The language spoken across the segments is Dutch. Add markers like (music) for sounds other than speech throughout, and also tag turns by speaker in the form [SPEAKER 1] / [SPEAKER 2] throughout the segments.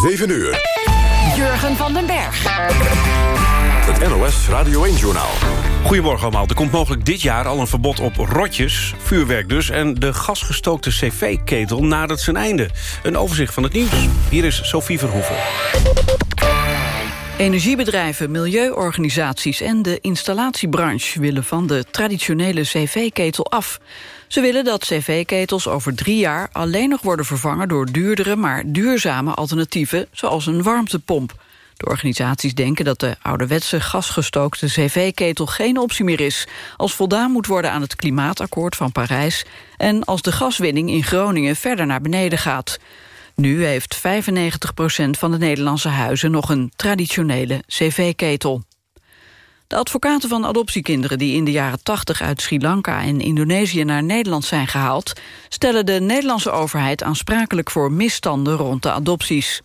[SPEAKER 1] 7 uur.
[SPEAKER 2] Jurgen van den Berg.
[SPEAKER 1] Het NOS Radio 1-journaal.
[SPEAKER 3] Goedemorgen allemaal. Er komt mogelijk dit jaar al een verbod op rotjes, vuurwerk dus... en de gasgestookte cv-ketel nadert zijn einde. Een overzicht van het nieuws. Hier is Sophie Verhoeven.
[SPEAKER 2] Energiebedrijven, milieuorganisaties en de installatiebranche... willen van de traditionele cv-ketel af. Ze willen dat cv-ketels over drie jaar alleen nog worden vervangen... door duurdere, maar duurzame alternatieven, zoals een warmtepomp. De organisaties denken dat de ouderwetse gasgestookte cv-ketel geen optie meer is... als voldaan moet worden aan het klimaatakkoord van Parijs... en als de gaswinning in Groningen verder naar beneden gaat. Nu heeft 95% van de Nederlandse huizen nog een traditionele cv-ketel. De advocaten van adoptiekinderen die in de jaren 80 uit Sri Lanka en Indonesië naar Nederland zijn gehaald, stellen de Nederlandse overheid aansprakelijk voor misstanden rond de adopties.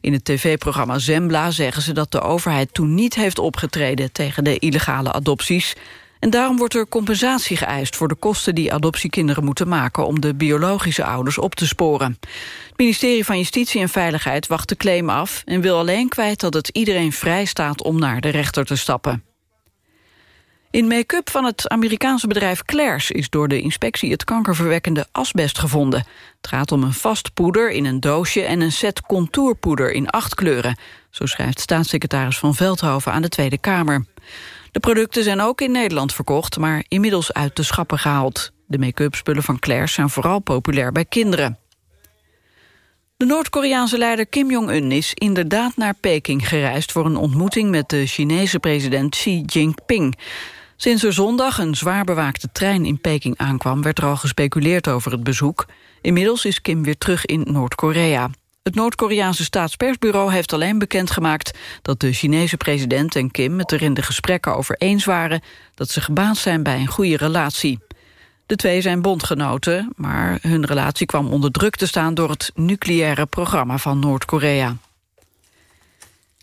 [SPEAKER 2] In het tv-programma Zembla zeggen ze dat de overheid toen niet heeft opgetreden tegen de illegale adopties. En daarom wordt er compensatie geëist voor de kosten die adoptiekinderen moeten maken om de biologische ouders op te sporen. Het ministerie van Justitie en Veiligheid wacht de claim af en wil alleen kwijt dat het iedereen vrij staat om naar de rechter te stappen. In make-up van het Amerikaanse bedrijf Claire's is door de inspectie het kankerverwekkende asbest gevonden. Het gaat om een vast poeder in een doosje en een set contourpoeder in acht kleuren. Zo schrijft staatssecretaris Van Veldhoven aan de Tweede Kamer. De producten zijn ook in Nederland verkocht, maar inmiddels uit de schappen gehaald. De make-up spullen van Claire's zijn vooral populair bij kinderen. De Noord-Koreaanse leider Kim Jong-un is inderdaad naar Peking gereisd... voor een ontmoeting met de Chinese president Xi Jinping. Sinds er zondag een zwaar bewaakte trein in Peking aankwam... werd er al gespeculeerd over het bezoek. Inmiddels is Kim weer terug in Noord-Korea. Het Noord-Koreaanse staatspersbureau heeft alleen bekendgemaakt... dat de Chinese president en Kim het er in de gesprekken over eens waren... dat ze gebaat zijn bij een goede relatie. De twee zijn bondgenoten, maar hun relatie kwam onder druk te staan... door het nucleaire programma van Noord-Korea.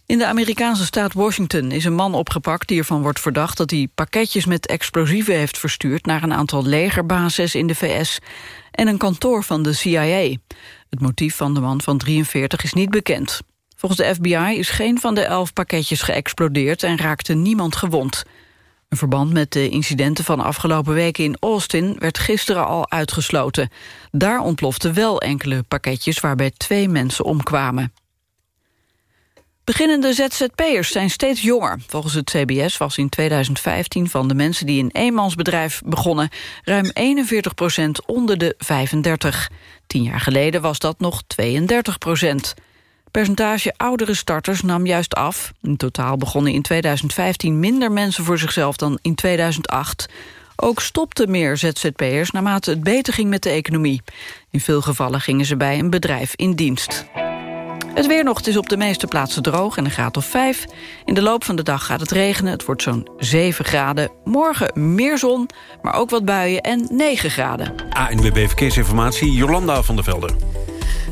[SPEAKER 2] In de Amerikaanse staat Washington is een man opgepakt... die ervan wordt verdacht dat hij pakketjes met explosieven heeft verstuurd... naar een aantal legerbases in de VS en een kantoor van de CIA. Het motief van de man van 43 is niet bekend. Volgens de FBI is geen van de elf pakketjes geëxplodeerd... en raakte niemand gewond. Een verband met de incidenten van afgelopen weken in Austin... werd gisteren al uitgesloten. Daar ontploften wel enkele pakketjes waarbij twee mensen omkwamen. Beginnende ZZP'ers zijn steeds jonger. Volgens het CBS was in 2015 van de mensen die in eenmansbedrijf begonnen... ruim 41 procent onder de 35. Tien jaar geleden was dat nog 32 procent. Percentage oudere starters nam juist af. In totaal begonnen in 2015 minder mensen voor zichzelf dan in 2008. Ook stopten meer ZZP'ers naarmate het beter ging met de economie. In veel gevallen gingen ze bij een bedrijf in dienst. Het weer nog, het is op de meeste plaatsen droog en een graad of 5. In de loop van de dag gaat het regenen, het wordt zo'n 7 graden. Morgen meer zon, maar ook wat buien en 9 graden.
[SPEAKER 3] ANWB Verkeersinformatie, Jolanda van der Velde.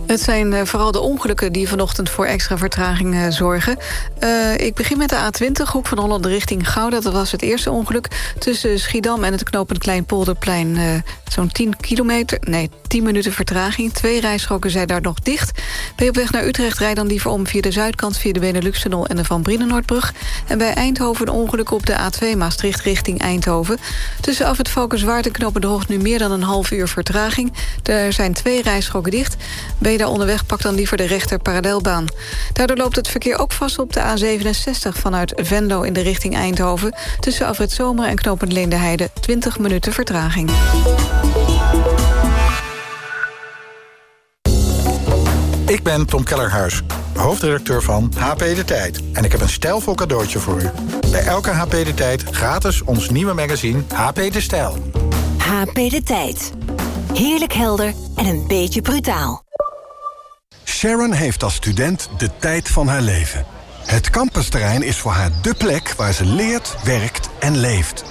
[SPEAKER 4] Het zijn uh, vooral de ongelukken die vanochtend voor extra vertraging uh, zorgen. Uh, ik begin met de A20, hoek van Holland richting Gouda. Dat was het eerste ongeluk tussen Schiedam en het knooppunt Kleinpolderplein. Zo'n 10 kilometer, nee, 10 minuten vertraging. Twee rijstroken zijn daar nog dicht. Ben je op weg naar Utrecht, rijd dan liever om via de zuidkant... via de Benelux-tunnel en de Van Brienenoordbrug. En bij Eindhoven een ongeluk op de A2 Maastricht richting Eindhoven. Tussen af het Valkenswaard en knopen de Hoogte nu meer dan een half uur vertraging. Er zijn twee rijstroken dicht. Daar onderweg, pak dan liever de rechter parallelbaan. Daardoor loopt het verkeer ook vast op de A67 vanuit Venlo in de richting Eindhoven. Tussen Afrit Zomer en knooppunt Leendeheide 20 minuten vertraging.
[SPEAKER 5] Ik ben Tom Kellerhuis, hoofdredacteur van HP De Tijd. En ik heb een stijlvol cadeautje voor u. Bij elke HP De Tijd gratis ons nieuwe magazine HP De Stijl.
[SPEAKER 6] HP De Tijd. Heerlijk helder en een beetje brutaal.
[SPEAKER 7] Sharon heeft als student de tijd van haar leven. Het campusterrein is voor haar dé plek waar ze leert, werkt en leeft.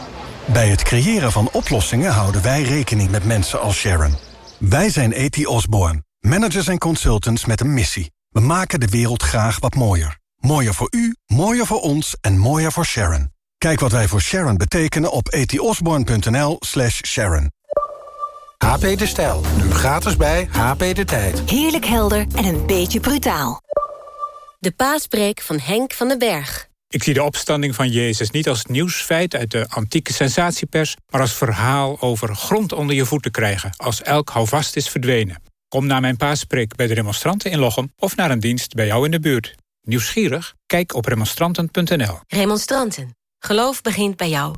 [SPEAKER 7] Bij het creëren van oplossingen houden wij rekening met mensen als Sharon. Wij zijn E.T. Osborne, managers en consultants met een missie. We maken de wereld graag wat mooier. Mooier voor u, mooier voor ons en mooier voor Sharon. Kijk wat wij voor Sharon betekenen op etiosborn.nl slash Sharon.
[SPEAKER 5] HP De Stijl, nu gratis bij HP De Tijd.
[SPEAKER 6] Heerlijk helder en een beetje brutaal.
[SPEAKER 8] De paaspreek van Henk van den Berg.
[SPEAKER 9] Ik zie de opstanding van Jezus niet als nieuwsfeit uit de antieke sensatiepers... maar als verhaal over grond onder je voeten krijgen... als elk houvast is verdwenen. Kom naar mijn paaspreek bij de remonstranten in Lochem... of naar een dienst bij jou in de buurt. Nieuwsgierig? Kijk op remonstranten.nl.
[SPEAKER 8] Remonstranten. Geloof begint bij jou.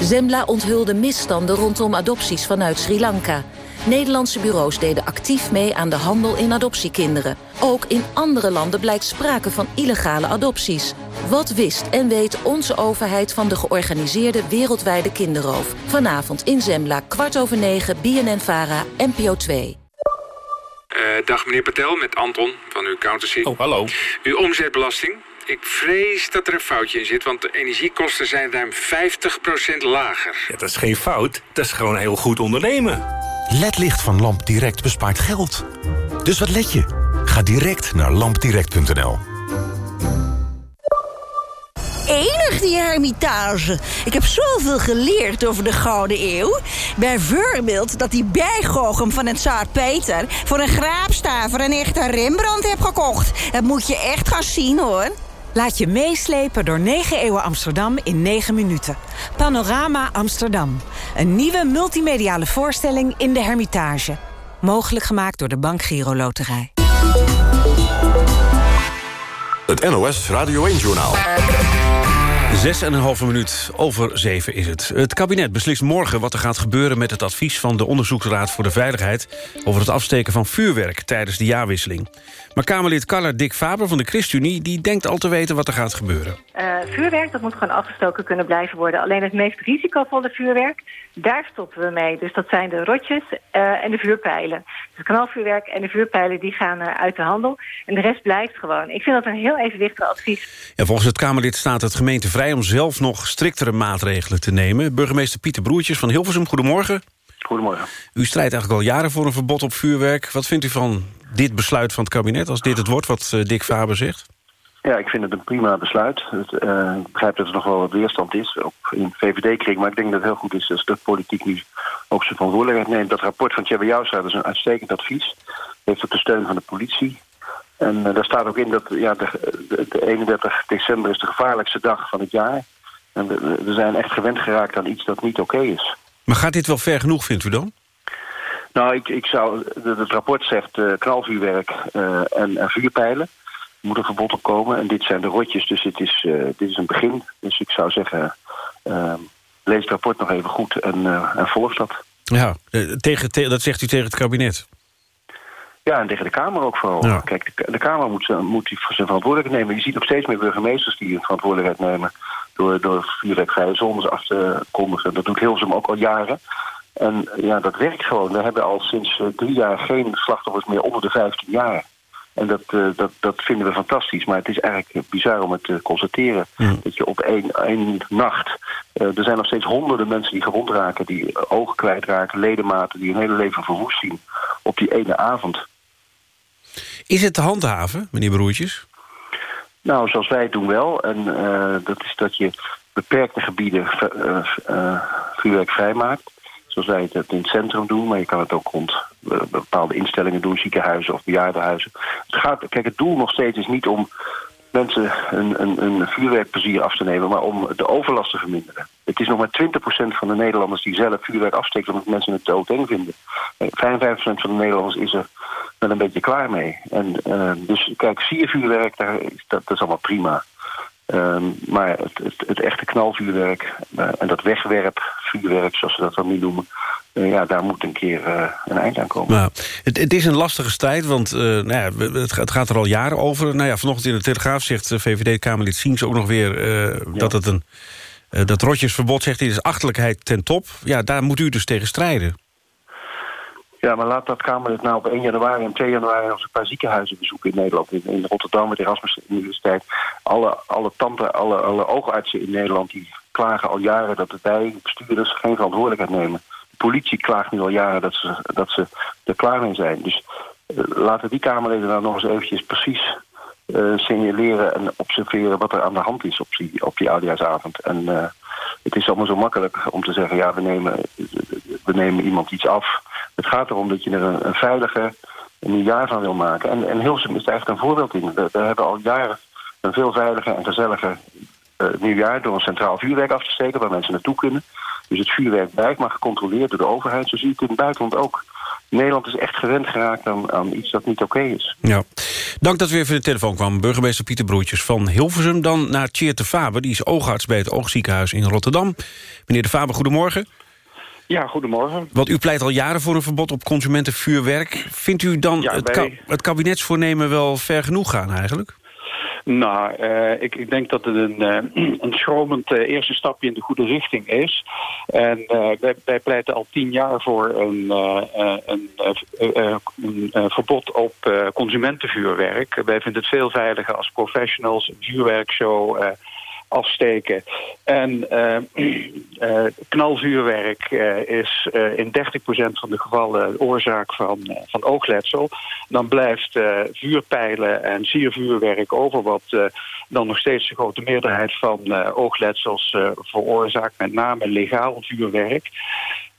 [SPEAKER 10] Zembla onthulde misstanden rondom adopties vanuit Sri Lanka. Nederlandse bureaus deden actief mee aan de handel in adoptiekinderen. Ook in andere landen blijkt sprake van illegale adopties. Wat wist en weet onze overheid van de georganiseerde wereldwijde kinderroof? Vanavond in Zembla, kwart over negen, BNN-VARA, NPO 2.
[SPEAKER 11] Uh, dag meneer Patel, met Anton van uw accountancy.
[SPEAKER 3] Oh, hallo.
[SPEAKER 11] Uw omzetbelasting. Ik vrees dat er een foutje in zit, want de energiekosten zijn ruim 50% lager.
[SPEAKER 3] Ja, dat is geen fout, dat is gewoon heel goed ondernemen.
[SPEAKER 12] LED-licht van Lamp Direct bespaart geld. Dus wat let je? Ga direct naar lampdirect.nl.
[SPEAKER 13] Enig die hermitage. Ik heb zoveel geleerd over de Gouden Eeuw. Bijvoorbeeld dat die bijgoochem van het Zaad Peter... voor een graapstaver een echte Rembrandt heb gekocht. Dat moet je echt gaan zien, hoor.
[SPEAKER 14] Laat je meeslepen door 9 eeuwen Amsterdam in 9 minuten. Panorama Amsterdam. Een nieuwe multimediale voorstelling in de Hermitage. Mogelijk gemaakt door de Bank Giro Loterij.
[SPEAKER 15] Het NOS Radio 1-journaal.
[SPEAKER 3] Zes en een halve minuut over zeven is het. Het kabinet beslist morgen wat er gaat gebeuren met het advies van de Onderzoeksraad voor de Veiligheid over het afsteken van vuurwerk tijdens de jaarwisseling. Maar Kamerlid Carla Dick Faber van de ChristenUnie die denkt al te weten wat er gaat gebeuren.
[SPEAKER 16] Uh, vuurwerk dat moet gewoon afgestoken kunnen blijven worden. Alleen het meest risicovolle vuurwerk, daar stoppen we mee. Dus dat zijn de rotjes uh, en de vuurpijlen. Dus het knalvuurwerk en de vuurpijlen die gaan uh, uit de handel. En de rest blijft gewoon. Ik vind dat een heel evenwichtig advies.
[SPEAKER 3] Ja, volgens het Kamerlid staat het gemeente vrij om zelf nog striktere maatregelen te nemen. Burgemeester Pieter Broertjes van Hilversum, goedemorgen.
[SPEAKER 17] Goedemorgen.
[SPEAKER 3] U strijdt eigenlijk al jaren voor een verbod op vuurwerk. Wat vindt u van dit besluit van het kabinet, als dit het wordt wat uh, Dick Faber zegt?
[SPEAKER 17] Ja, ik vind het een prima besluit. Het, uh, ik begrijp dat er nog wel wat weerstand is op, in VVD-kring... maar ik denk dat het heel goed is als de politiek nu ook zijn verantwoordelijkheid neemt. Dat rapport van Tjebbe Jouwstra is een uitstekend advies. Heeft ook de steun van de politie. En uh, daar staat ook in dat ja, de, de, de 31 december is de gevaarlijkste dag van het jaar. En we, we zijn echt gewend geraakt aan iets dat niet oké okay is.
[SPEAKER 3] Maar gaat dit wel ver genoeg, vindt u dan?
[SPEAKER 17] Nou, ik, ik zou, het rapport zegt uh, knalvuurwerk en, en vuurpijlen. Moet een verbod op komen. En dit zijn de rotjes, dus dit is, uh, dit is een begin. Dus ik zou zeggen, lees het rapport nog even goed en, en volg dat.
[SPEAKER 3] Ja, tegen, te, dat zegt u tegen het kabinet?
[SPEAKER 17] Ja, en tegen de Kamer ook vooral. Ja. Kijk, de, de Kamer moet, moet die zijn verantwoordelijkheid nemen. Je ziet nog steeds meer burgemeesters die hun verantwoordelijkheid nemen... door, door vuurwerkvrije zones af te kondigen. Dat doet Hilversum ook al jaren. En ja, dat werkt gewoon. We hebben al sinds drie jaar geen slachtoffers meer onder de 15 jaar. En dat, uh, dat, dat vinden we fantastisch. Maar het is eigenlijk bizar om het te constateren. Mm. Dat je op één, één nacht... Uh, er zijn nog steeds honderden mensen die gewond raken... die ogen kwijtraken, ledematen... die hun hele leven verwoest zien op die ene avond.
[SPEAKER 3] Is het te handhaven, meneer Broertjes?
[SPEAKER 17] Nou, zoals wij het doen wel. En dat is dat je beperkte gebieden vuurwerk vrijmaakt zoals wij het in het centrum doen. Maar je kan het ook rond bepaalde instellingen doen, ziekenhuizen of bejaardenhuizen. Het gaat, kijk, het doel nog steeds is niet om mensen een, een, een vuurwerkplezier af te nemen... maar om de overlast te verminderen. Het is nog maar 20% van de Nederlanders die zelf vuurwerk afsteken... omdat mensen het doodeng vinden. 55% van de Nederlanders is er wel een beetje klaar mee. En, uh, dus kijk, siervuurwerk, daar, dat, dat is allemaal prima. Um, maar het, het, het, echte knalvuurwerk uh, en dat wegwerpvuurwerk, zoals ze dat dan niet noemen... Uh, ja, daar moet een keer uh, een eind aan komen.
[SPEAKER 3] Nou, het, het, is een lastige strijd, want nou ja, het, het, gaat er al jaren over. Nou ja, vanochtend in de Telegraaf zegt VVD-Kamerlid Siens ook nog weer... Ja. dat het een dat rotjesverbod zegt, hij is achterlijkheid ten top. Ja, daar moet u dus tegen strijden.
[SPEAKER 17] Ja, maar laat dat Kamerlid nou op 1 januari en 2 januari nog een paar ziekenhuizen bezoeken in Nederland. In, Rotterdam met de Erasmus Universiteit. Alle, alle tante, alle, alle oogartsen in Nederland die klagen al jaren dat wij, bestuurders, geen verantwoordelijkheid nemen. De politie klaagt nu al jaren dat ze, dat ze er klaar mee zijn. Dus uh, laten die Kamerleden nou nog eens eventjes precies uh, signaleren en observeren wat er aan de hand is op die, op die oudejaarsavond. En uh, het is allemaal zo makkelijk om te zeggen, ja, we nemen, we nemen iemand iets af. Het gaat erom dat je er een, een veilige, een nieuwjaar van wil maken. En, en Hilversum is echt een voorbeeld in. We, we hebben al jaren een veel veiliger en gezelliger uh, nieuwjaar... door een centraal vuurwerk af te steken waar mensen naartoe kunnen. Dus het vuurwerk blijft maar gecontroleerd door de overheid. Zo zie je het in het buitenland ook. Nederland is echt gewend geraakt aan, aan iets dat niet oké is.
[SPEAKER 3] Ja. Dank dat u weer voor de telefoon kwam. Burgemeester Pieter Broertjes van Hilversum. Dan naar Tjeerd de Faber, die is oogarts bij het Oogziekenhuis in Rotterdam. Meneer de Faber, goedemorgen.
[SPEAKER 18] Ja, goedemorgen.
[SPEAKER 3] Want u pleit al jaren voor een verbod op consumentenvuurwerk. Vindt u dan
[SPEAKER 18] Ja,
[SPEAKER 3] het,
[SPEAKER 18] wij-
[SPEAKER 3] ka het kabinetsvoornemen wel ver genoeg gaan eigenlijk?
[SPEAKER 18] Nou, eh, ik, ik denk dat het een, eh, (clears throat) een schromend eh, eerste stapje in de goede richting is. En wij, wij pleiten al tien jaar voor een, een, een verbod op consumentenvuurwerk. Wij vinden het veel veiliger als professionals vuurwerkshow afsteken. En eh, (clears throat) eh, knalvuurwerk eh, is in 30% van de gevallen oorzaak van, van oogletsel. Dan blijft vuurpijlen en siervuurwerk over... wat dan nog steeds de grote meerderheid van oogletsels veroorzaakt. Met name legaal vuurwerk.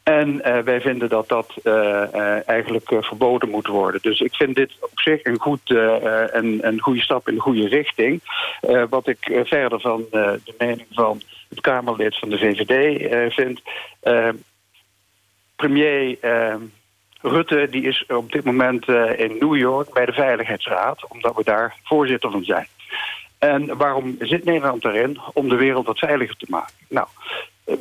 [SPEAKER 18] En eh, wij vinden dat dat eh, eh, eigenlijk verboden moet worden. Dus ik vind dit op zich een, goed, een, een goede stap in de goede richting. Wat ik verder van de mening van het Kamerlid van de VVD vind... premier Rutte die is op dit moment in New York bij de Veiligheidsraad... omdat we daar voorzitter van zijn. En waarom zit Nederland daarin? Om de wereld wat veiliger te maken. Nou,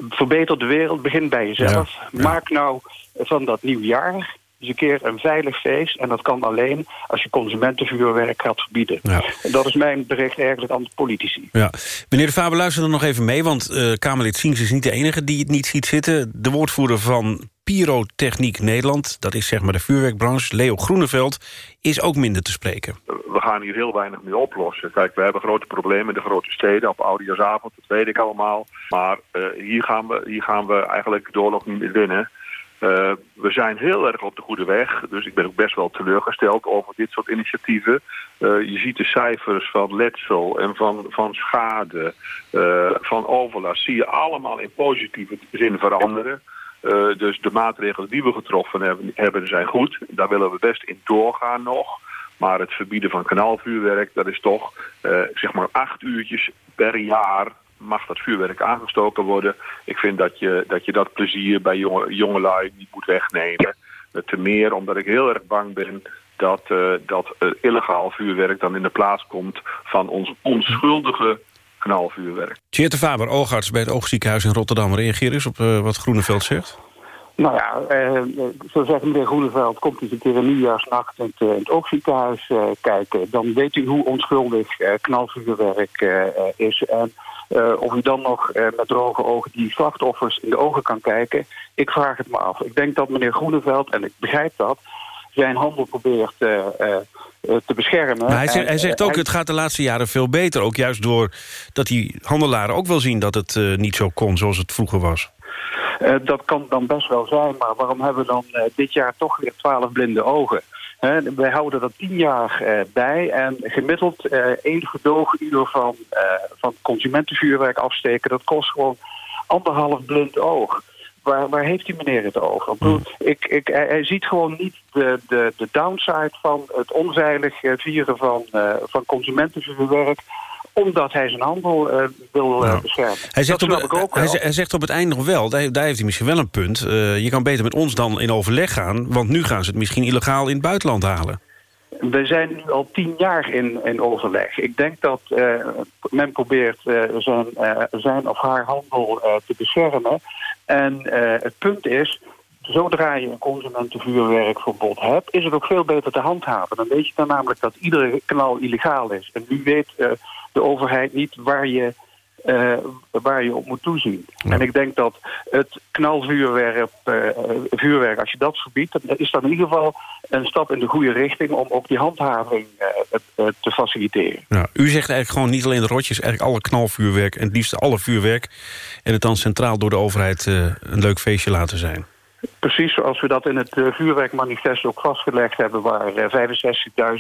[SPEAKER 18] verbeter de wereld, begin bij jezelf. Maak nou van dat nieuwjaar eens een keer een veilig feest. En dat kan alleen als je consumentenvuurwerk gaat verbieden. En dat is mijn bericht eigenlijk aan de politici.
[SPEAKER 3] Ja. Meneer de Faber, luister er nog even mee... want eh, Kamerlid Siens is niet de enige die het niet ziet zitten. De woordvoerder van Pyrotechniek Nederland... dat is zeg maar de vuurwerkbranche, Leo Groeneveld... is ook minder te spreken.
[SPEAKER 19] we gaan hier heel weinig mee oplossen. Kijk, we hebben grote problemen in de grote steden op Oudejaarsavond, dat weet ik allemaal. Maar eh, hier, gaan we, hier gaan we eigenlijk de oorlog niet meer winnen. Eh, we zijn heel erg op de goede weg, dus ik ben ook best wel teleurgesteld over dit soort initiatieven. Eh, je ziet de cijfers van letsel en van, van schade, eh, van overlast, zie je allemaal in positieve zin veranderen. Dus de maatregelen die we getroffen hebben, hebben zijn goed. Daar willen we best in doorgaan nog. Maar het verbieden van kanaalvuurwerk, dat is toch zeg maar acht uurtjes per jaar mag dat vuurwerk aangestoken worden. Ik vind dat je dat, je dat plezier bij jonge, jongelui niet moet wegnemen. Eh, Ten meer omdat ik heel erg bang ben dat, eh, dat eh, illegaal vuurwerk dan in de plaats komt van ons onschuldige knalvuurwerk.
[SPEAKER 3] Tjeerd de Faber, oogarts bij het Oogziekenhuis in Rotterdam. Reageer eens op wat Groeneveld zegt.
[SPEAKER 18] Nou ja, eh, zo zegt meneer Groeneveld, komt eens een keer een nieuwjaarsnacht in het, in het oogziekenhuis eh, kijken. Dan weet u hoe onschuldig eh, knalvuurwerk is. En eh, of u dan nog eh, met droge ogen die slachtoffers in de ogen kan kijken, ik vraag het me af. Ik denk dat meneer Groeneveld, en ik begrijp dat, zijn handel probeert eh, te beschermen.
[SPEAKER 3] Maar hij, zegt,
[SPEAKER 18] En,
[SPEAKER 3] hij zegt ook, het gaat de laatste jaren veel beter. Ook juist door dat die handelaren ook wel zien dat het niet zo kon zoals het vroeger was.
[SPEAKER 18] Dat kan dan best wel zijn, maar waarom hebben we dan dit jaar toch weer twaalf blinde ogen? Wij houden dat tien jaar eh, bij en gemiddeld eh één gedooguur van, eh, van consumentenvuurwerk afsteken, dat kost gewoon anderhalf blind oog. Waar, waar heeft die meneer het over? Ik bedoel, ik, ik, hij, ziet gewoon niet de, de, de downside van het onveilig vieren van, eh, van consumentenvuurwerk omdat hij zijn handel eh, wil eh, beschermen.
[SPEAKER 3] Hij zegt,
[SPEAKER 18] dat
[SPEAKER 3] op,
[SPEAKER 18] ook
[SPEAKER 3] hij, hij zegt op het eind nog wel, daar, daar heeft hij misschien wel een punt... eh, je kan beter met ons dan in overleg gaan... want nu gaan ze het misschien illegaal in het buitenland halen.
[SPEAKER 18] We zijn nu al tien jaar in, in overleg. Ik denk dat men probeert zijn, zijn of haar handel te beschermen. En het punt is, zodra je een consumentenvuurwerkverbod hebt... is het ook veel beter te handhaven. Dan weet je dan namelijk dat iedere knal illegaal is. En nu weet de overheid niet waar je, eh, waar je op moet toezien. En ik denk dat het knalvuurwerk, eh, vuurwerk, als je dat verbiedt... dan is dat in ieder geval een stap in de goede richting... om ook die handhaving eh, te faciliteren.
[SPEAKER 3] Nou, u zegt eigenlijk gewoon niet alleen de rotjes... eigenlijk alle knalvuurwerk en het liefst alle vuurwerk... en het dan centraal door de overheid een leuk feestje laten zijn.
[SPEAKER 18] Precies zoals we dat in het eh, vuurwerkmanifest ook vastgelegd hebben... waar eh,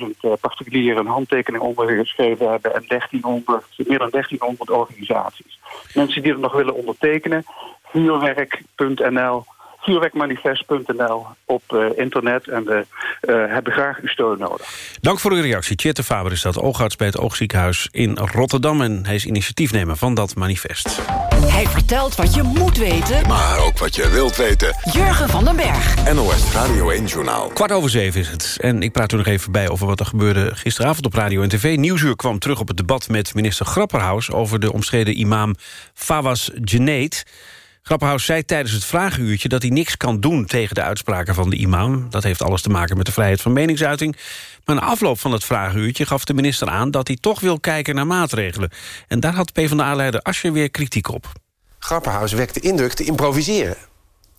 [SPEAKER 18] 65.000 eh, particulieren een handtekening onder geschreven hebben... en 1300, meer dan 1300 organisaties. Mensen die het nog willen ondertekenen, vuurwerk.nl vuurwerkmanifest.nl op internet. En we hebben graag uw steun nodig.
[SPEAKER 3] Dank voor uw reactie. Tjette Faber is dat oogarts bij het Oogziekenhuis in Rotterdam... en hij is initiatiefnemer van dat manifest.
[SPEAKER 20] Hij vertelt wat je moet weten.
[SPEAKER 15] Maar ook wat je wilt weten.
[SPEAKER 20] Jurgen van den Berg.
[SPEAKER 15] NOS Radio 1 Journaal.
[SPEAKER 3] Kwart over zeven is het. En ik praat u nog even bij over wat er gebeurde gisteravond op radio en tv. Nieuwsuur kwam terug op het debat met minister Grapperhaus... over de omstreden imam Fawaz Geneet. Grapperhaus zei tijdens het vragenuurtje dat hij niks kan doen... tegen de uitspraken van de imam. Dat heeft alles te maken met de vrijheid van meningsuiting. Maar na afloop van het vragenuurtje gaf de minister aan... dat hij toch wil kijken naar maatregelen. En daar had PvdA-leider Asje weer kritiek op.
[SPEAKER 21] Grapperhaus wekt de indruk te improviseren.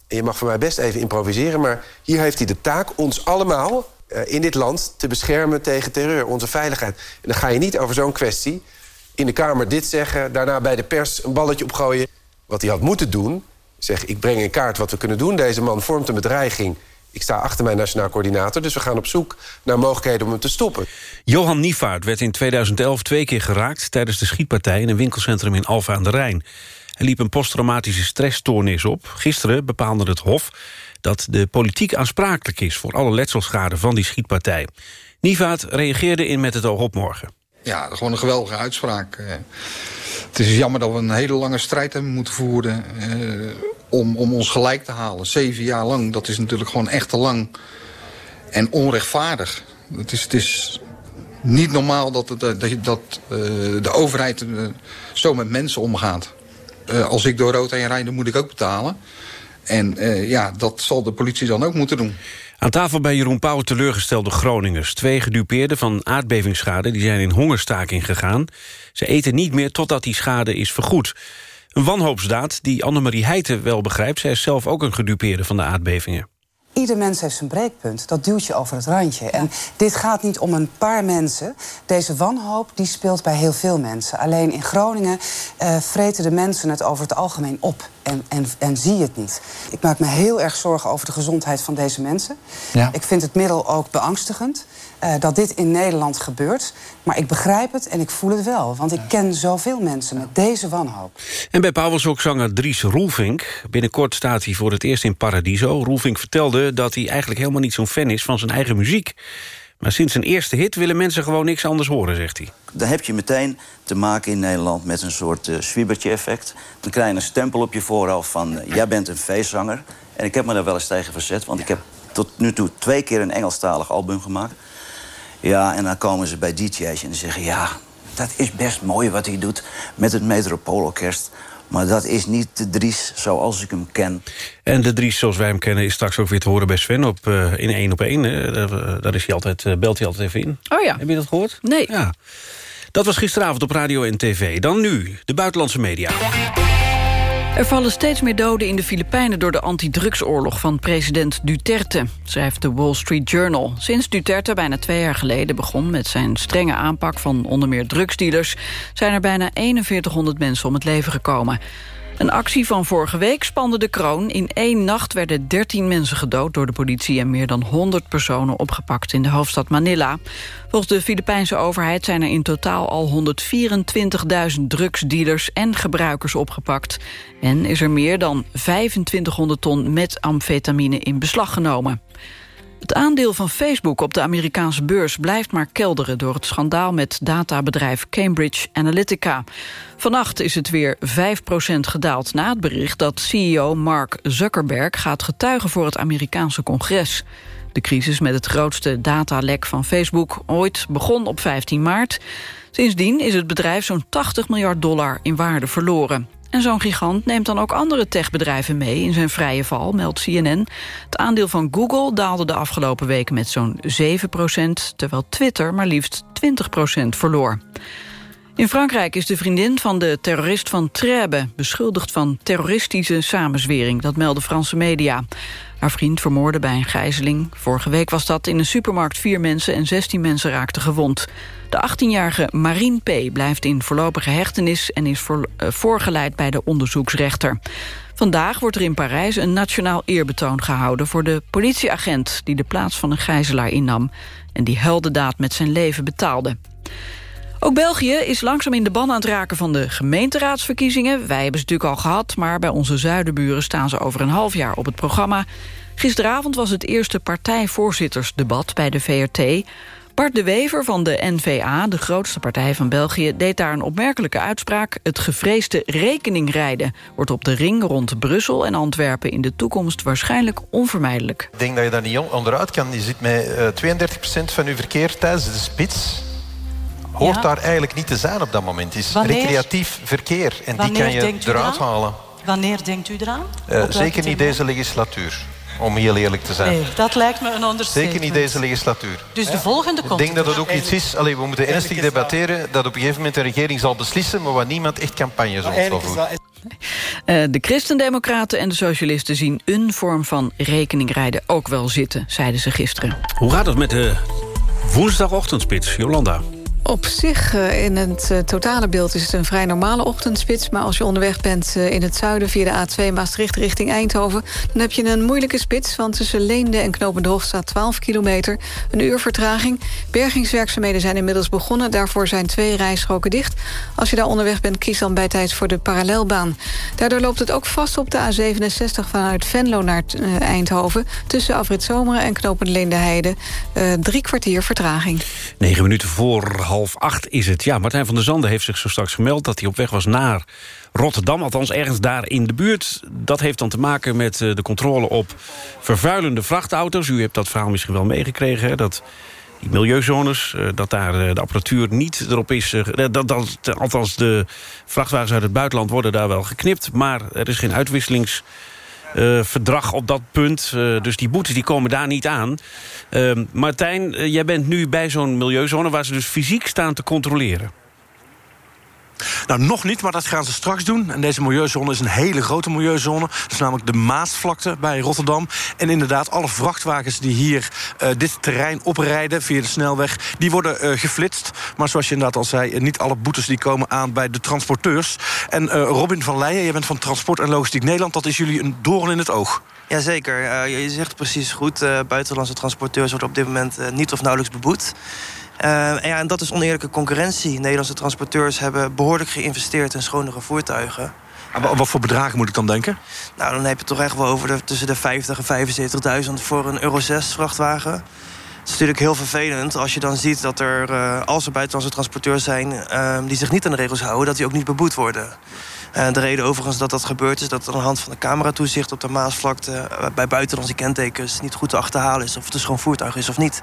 [SPEAKER 21] En je mag voor mij best even improviseren... maar hier heeft hij de taak ons allemaal uh, in dit land te beschermen tegen terreur, onze veiligheid. En dan ga je niet over zo'n kwestie in de Kamer dit zeggen... daarna bij de pers een balletje opgooien. Wat hij had moeten doen, zeg ik breng in kaart wat we kunnen doen. Deze man vormt een bedreiging. Ik sta achter mijn nationaal coördinator, dus we gaan op zoek naar mogelijkheden om hem te stoppen.
[SPEAKER 3] Johan Nievaart werd in 2011 twee keer geraakt tijdens de schietpartij in een winkelcentrum in Alfa aan de Rijn. Hij liep een posttraumatische stressstoornis op. Gisteren bepaalde het Hof dat de politiek aansprakelijk is... voor alle letselschade van die schietpartij. Nivaat reageerde in met het oog op morgen.
[SPEAKER 1] Ja, gewoon een geweldige uitspraak. Eh, het is jammer dat we een hele lange strijd hebben moeten voeren... Eh, om, om ons gelijk te halen. Zeven jaar lang, dat is natuurlijk gewoon echt te lang. En onrechtvaardig. Het is, het is niet normaal dat, het, dat, dat de overheid zo met mensen omgaat. Als ik door rood heen rijd, dan moet ik ook betalen. En ja, dat zal de politie dan ook moeten doen.
[SPEAKER 3] Aan tafel bij Jeroen Pauw teleurgestelde Groningers. Twee gedupeerden van aardbevingsschade die zijn in hongerstaking gegaan. Ze eten niet meer totdat die schade is vergoed. Een wanhoopsdaad die Annemarie Heijten wel begrijpt. Zij is zelf ook een gedupeerde van de aardbevingen.
[SPEAKER 22] Ieder mens heeft zijn breekpunt. Dat duwt je over het randje. En dit gaat niet om een paar mensen. Deze wanhoop die speelt bij heel veel mensen. Alleen in Groningen uh, vreten de mensen het over het algemeen op. En, en, en zie het niet. Ik maak me heel erg zorgen over de gezondheid van deze mensen. Ja. Ik vind het middel ook beangstigend. Uh, dat dit in Nederland gebeurt. Maar ik begrijp het en ik voel het wel. Want ik ken zoveel mensen met deze wanhoop.
[SPEAKER 3] En bij Pauw was ook zanger Dries Roelvink. Binnenkort staat hij voor het eerst in Paradiso. Roelvink vertelde dat hij eigenlijk helemaal niet zo'n fan is van zijn eigen muziek. Maar sinds zijn eerste hit willen mensen gewoon niks anders horen, zegt hij.
[SPEAKER 23] Dan heb je meteen te maken in Nederland met een soort uh, zwiebertje-effect. Dan krijg je een stempel op je voorhoofd van... Uh, jij bent een feestzanger. En ik heb me daar wel eens tegen verzet. Want ik heb tot nu toe twee keer een Engelstalig album gemaakt. Ja, en dan komen ze bij DJ's en zeggen... ja, dat is best mooi wat hij doet met het Metropoolorkest... Maar dat is niet de Dries zoals ik hem ken.
[SPEAKER 3] En de Dries zoals wij hem kennen is straks ook weer te horen bij Sven op, uh, in 1 op 1. Uh, daar is hij altijd, uh, belt hij altijd even in.
[SPEAKER 2] Oh ja.
[SPEAKER 3] Heb je dat gehoord?
[SPEAKER 2] Nee.
[SPEAKER 3] Ja. Dat was gisteravond op radio en tv. Dan nu, de buitenlandse media.
[SPEAKER 2] Er vallen steeds meer doden in de Filipijnen door de antidrugsoorlog van president Duterte, schrijft de Wall Street Journal. Sinds Duterte bijna twee jaar geleden begon met zijn strenge aanpak van onder meer drugsdealers, zijn er bijna 4100 mensen om het leven gekomen. Een actie van vorige week spande de kroon. In één nacht werden 13 mensen gedood door de politie... en meer dan 100 personen opgepakt in de hoofdstad Manila. Volgens de Filipijnse overheid zijn er in totaal al 124.000 drugsdealers en gebruikers opgepakt. En is er meer dan 2500 ton met amfetamine in beslag genomen. Het aandeel van Facebook op de Amerikaanse beurs blijft maar kelderen... door het schandaal met databedrijf Cambridge Analytica. Vannacht is het weer 5% gedaald na het bericht... dat CEO Mark Zuckerberg gaat getuigen voor het Amerikaanse congres. De crisis met het grootste datalek van Facebook ooit begon op 15 maart. Sindsdien is het bedrijf zo'n 80 miljard dollar in waarde verloren. En zo'n gigant neemt dan ook andere techbedrijven mee in zijn vrije val, meldt CNN. Het aandeel van Google daalde de afgelopen weken met zo'n 7% terwijl Twitter maar liefst 20% verloor. In Frankrijk is de vriendin van de terrorist van Trèbes... beschuldigd van terroristische samenzwering, dat melden Franse media. Haar vriend vermoorde bij een gijzeling. Vorige week was dat in een supermarkt vier mensen en 16 mensen raakten gewond. De 18-jarige Marine P. blijft in voorlopige hechtenis... en is uh, voorgeleid bij de onderzoeksrechter. Vandaag wordt er in Parijs een nationaal eerbetoon gehouden... voor de politieagent die de plaats van een gijzelaar innam... en die heldendaad met zijn leven betaalde. Ook België is langzaam in de ban aan het raken van de gemeenteraadsverkiezingen. Wij hebben ze natuurlijk al gehad, maar bij onze zuidenburen staan ze over een half jaar op het programma. Gisteravond was het eerste partijvoorzittersdebat bij de VRT. Bart de Wever van de N-VA, de grootste partij van België... deed daar een opmerkelijke uitspraak. Het gevreesde rekeningrijden wordt op de ring rond Brussel en Antwerpen... in de toekomst waarschijnlijk onvermijdelijk.
[SPEAKER 24] Ik denk dat je daar niet onderuit kan. Je zit met uh, 32% van je verkeer tijdens de spits hoort
[SPEAKER 25] Ja.
[SPEAKER 24] daar eigenlijk niet te zijn op dat moment. Het is
[SPEAKER 25] Wanneer-
[SPEAKER 24] recreatief verkeer en die kan je eruit halen.
[SPEAKER 25] Wanneer denkt u eraan?
[SPEAKER 24] Eh, zeker niet deze legislatuur, om heel eerlijk te zijn.
[SPEAKER 25] Nee, dat lijkt me een understatement.
[SPEAKER 24] Zeker niet deze legislatuur.
[SPEAKER 25] Dus de volgende
[SPEAKER 24] Ik
[SPEAKER 25] komt
[SPEAKER 24] denk dat het ook iets is, allee, we moeten ernstig debatteren, dat op een gegeven moment de regering zal beslissen, maar waar niemand echt campagne zal zal voeren.
[SPEAKER 2] Eh, de christendemocraten en de socialisten zien een vorm van rekeningrijden ook wel zitten, zeiden ze gisteren.
[SPEAKER 3] Hoe gaat het met de woensdagochtendspits, Jolanda?
[SPEAKER 4] Op zich, eh, in het eh, totale beeld, is het een vrij normale ochtendspits. Maar als je onderweg bent eh, in het zuiden via de A2 Maastricht richting Eindhoven... dan heb je een moeilijke spits, want tussen Leende en Knopende staat 12 kilometer. Een uur vertraging. Bergingswerkzaamheden zijn inmiddels begonnen. Daarvoor zijn twee rijstroken dicht. Als je daar onderweg bent, kies dan bij tijd voor de parallelbaan. Daardoor loopt het ook vast op de A67 vanuit Venlo naar Eindhoven... tussen Afrit Zomeren en Knopende Leende Heide. Drie kwartier vertraging.
[SPEAKER 3] Negen minuten voor half acht is het. Ja, Martijn van der Zanden heeft zich zo straks gemeld... dat hij op weg was naar Rotterdam, althans ergens daar in de buurt. Dat heeft dan te maken met eh, de controle op vervuilende vrachtauto's. U hebt dat verhaal misschien wel meegekregen, hè, dat... Die milieuzones, eh, dat daar eh, de apparatuur niet erop is... dat, dat, althans, de vrachtwagens uit het buitenland worden daar wel geknipt... maar er is geen uitwisselings eh, verdrag op dat punt. Eh, dus die boetes die komen daar niet aan. Eh, Martijn, eh, jij bent nu bij zo'n milieuzone... waar ze dus fysiek staan te controleren.
[SPEAKER 26] Nou, nog niet, maar dat gaan ze straks doen. En deze milieuzone is een hele grote milieuzone. Dat is namelijk de Maasvlakte bij Rotterdam. En inderdaad, alle vrachtwagens die hier eh, dit terrein oprijden via de snelweg... die worden eh, geflitst. Maar zoals je inderdaad al zei, eh, niet alle boetes die komen aan bij de transporteurs. En Robin van Leijen, jij bent van Transport en Logistiek Nederland... dat is jullie een doorn in het oog.
[SPEAKER 27] Jazeker, je je zegt precies goed. Buitenlandse transporteurs worden op dit moment niet of nauwelijks beboet. Eh, en, ja, en dat is oneerlijke concurrentie. Nederlandse transporteurs hebben behoorlijk geïnvesteerd in schonere voertuigen.
[SPEAKER 26] Wa- Wat voor bedragen moet ik dan denken?
[SPEAKER 27] Nou, dan heb je het toch echt wel over de, tussen de 50 en 75.000 voor een Euro 6 vrachtwagen. Het is natuurlijk heel vervelend als je dan ziet dat er, eh, als er buitenlandse transporteurs zijn... eh, die zich niet aan de regels houden, dat die ook niet beboet worden. Eh, de reden overigens dat dat gebeurt is dat aan de hand van de cameratoezicht op de Maasvlakte... eh, bij buitenlandse kentekens niet goed te achterhalen is of het een schoon voertuig is of niet.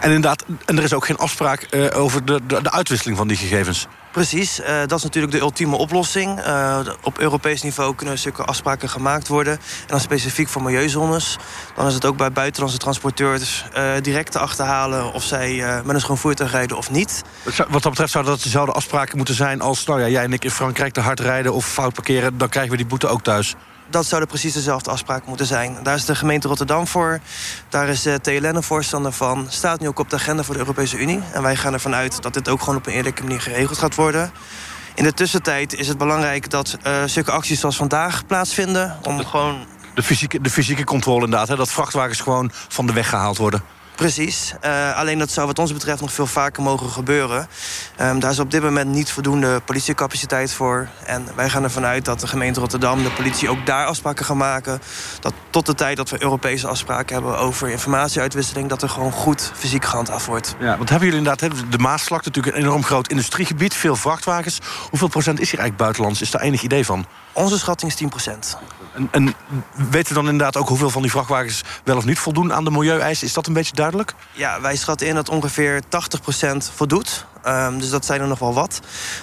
[SPEAKER 26] En inderdaad, en er is ook geen afspraak eh, over de, de, de uitwisseling van die gegevens.
[SPEAKER 27] Precies, eh, dat is natuurlijk de ultieme oplossing. Eh, op Europees niveau kunnen zulke afspraken gemaakt worden. En dan specifiek voor milieuzones. Dan is het ook bij buitenlandse transporteurs eh, direct te achterhalen... of zij eh, met een schoon voertuig rijden of niet.
[SPEAKER 26] Wat dat betreft zouden dat dezelfde afspraken moeten zijn... als nou ja, jij en ik in Frankrijk te hard rijden of fout parkeren... dan krijgen we die boete ook thuis.
[SPEAKER 27] Dat zouden precies dezelfde afspraken moeten zijn. Daar is de gemeente Rotterdam voor. Daar is de TLN een voorstander van. Staat nu ook op de agenda voor de Europese Unie. En wij gaan ervan uit dat dit ook gewoon op een eerlijke manier geregeld gaat worden. In de tussentijd is het belangrijk dat eh zulke acties zoals vandaag plaatsvinden. Om gewoon
[SPEAKER 26] De fysieke, de fysieke controle inderdaad, hè, dat vrachtwagens gewoon van de weg gehaald worden.
[SPEAKER 27] Precies. Eh, alleen dat zou wat ons betreft nog veel vaker mogen gebeuren. Ehm, daar is op dit moment niet voldoende politiecapaciteit voor. En wij gaan ervan uit dat de gemeente Rotterdam, de politie ook daar afspraken gaan maken. Dat tot de tijd dat we Europese afspraken hebben over informatieuitwisseling, dat er gewoon goed fysiek gehandhaafd wordt.
[SPEAKER 26] Ja, want hebben jullie inderdaad, de Maasvlakte natuurlijk een enorm groot industriegebied, veel vrachtwagens. Hoeveel procent is hier eigenlijk buitenlands? Is daar enig idee van?
[SPEAKER 27] Onze schatting is 10 procent.
[SPEAKER 26] En, en weten we dan inderdaad ook hoeveel van die vrachtwagens wel of niet voldoen aan de milieueisen? Is dat een beetje duidelijk?
[SPEAKER 27] Ja, wij schatten in dat ongeveer 80% voldoet. Ehm, dus dat zijn er nog wel wat.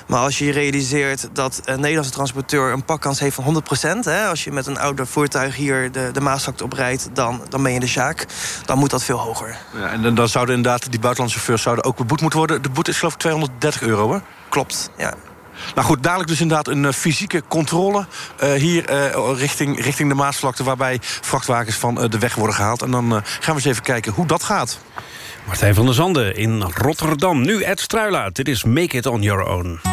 [SPEAKER 27] Maar als je realiseert dat een Nederlandse transporteur een pakkans heeft van 100%... Hè, als je met een ouder voertuig hier de, de Maasvlakte oprijdt... Dan, dan ben je de Sjaak. Dan moet dat veel hoger.
[SPEAKER 26] Ja, en dan, dan zouden inderdaad die buitenlandse chauffeurs zouden ook beboet moeten worden. De boete is geloof ik 230 euro, hè?
[SPEAKER 27] Klopt, ja.
[SPEAKER 26] Nou goed, dadelijk dus inderdaad een eh, fysieke controle eh, hier eh, richting, richting de Maasvlakte... waarbij vrachtwagens van de weg worden gehaald. En dan gaan we eens even kijken hoe dat gaat.
[SPEAKER 3] Martijn van der Zanden in Rotterdam. Nu Ed Struilaat. Dit is Make It On Your Own.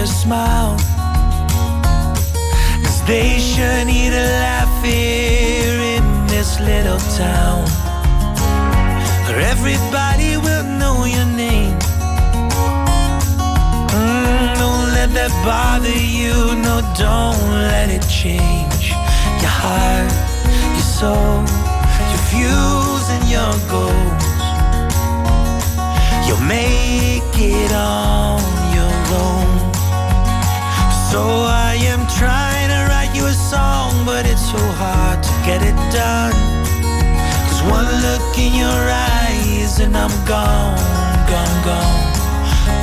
[SPEAKER 28] your smile. Cause they sure need a laugh here in this little town. Where everybody will know your name. Mm, don't let that bother you. No, don't let it change your heart, your soul, your views, and your goals. You'll make it on your own. So I am trying to write you a song, but it's so hard to get it done. Cause one look in your eyes and I'm gone, gone, gone.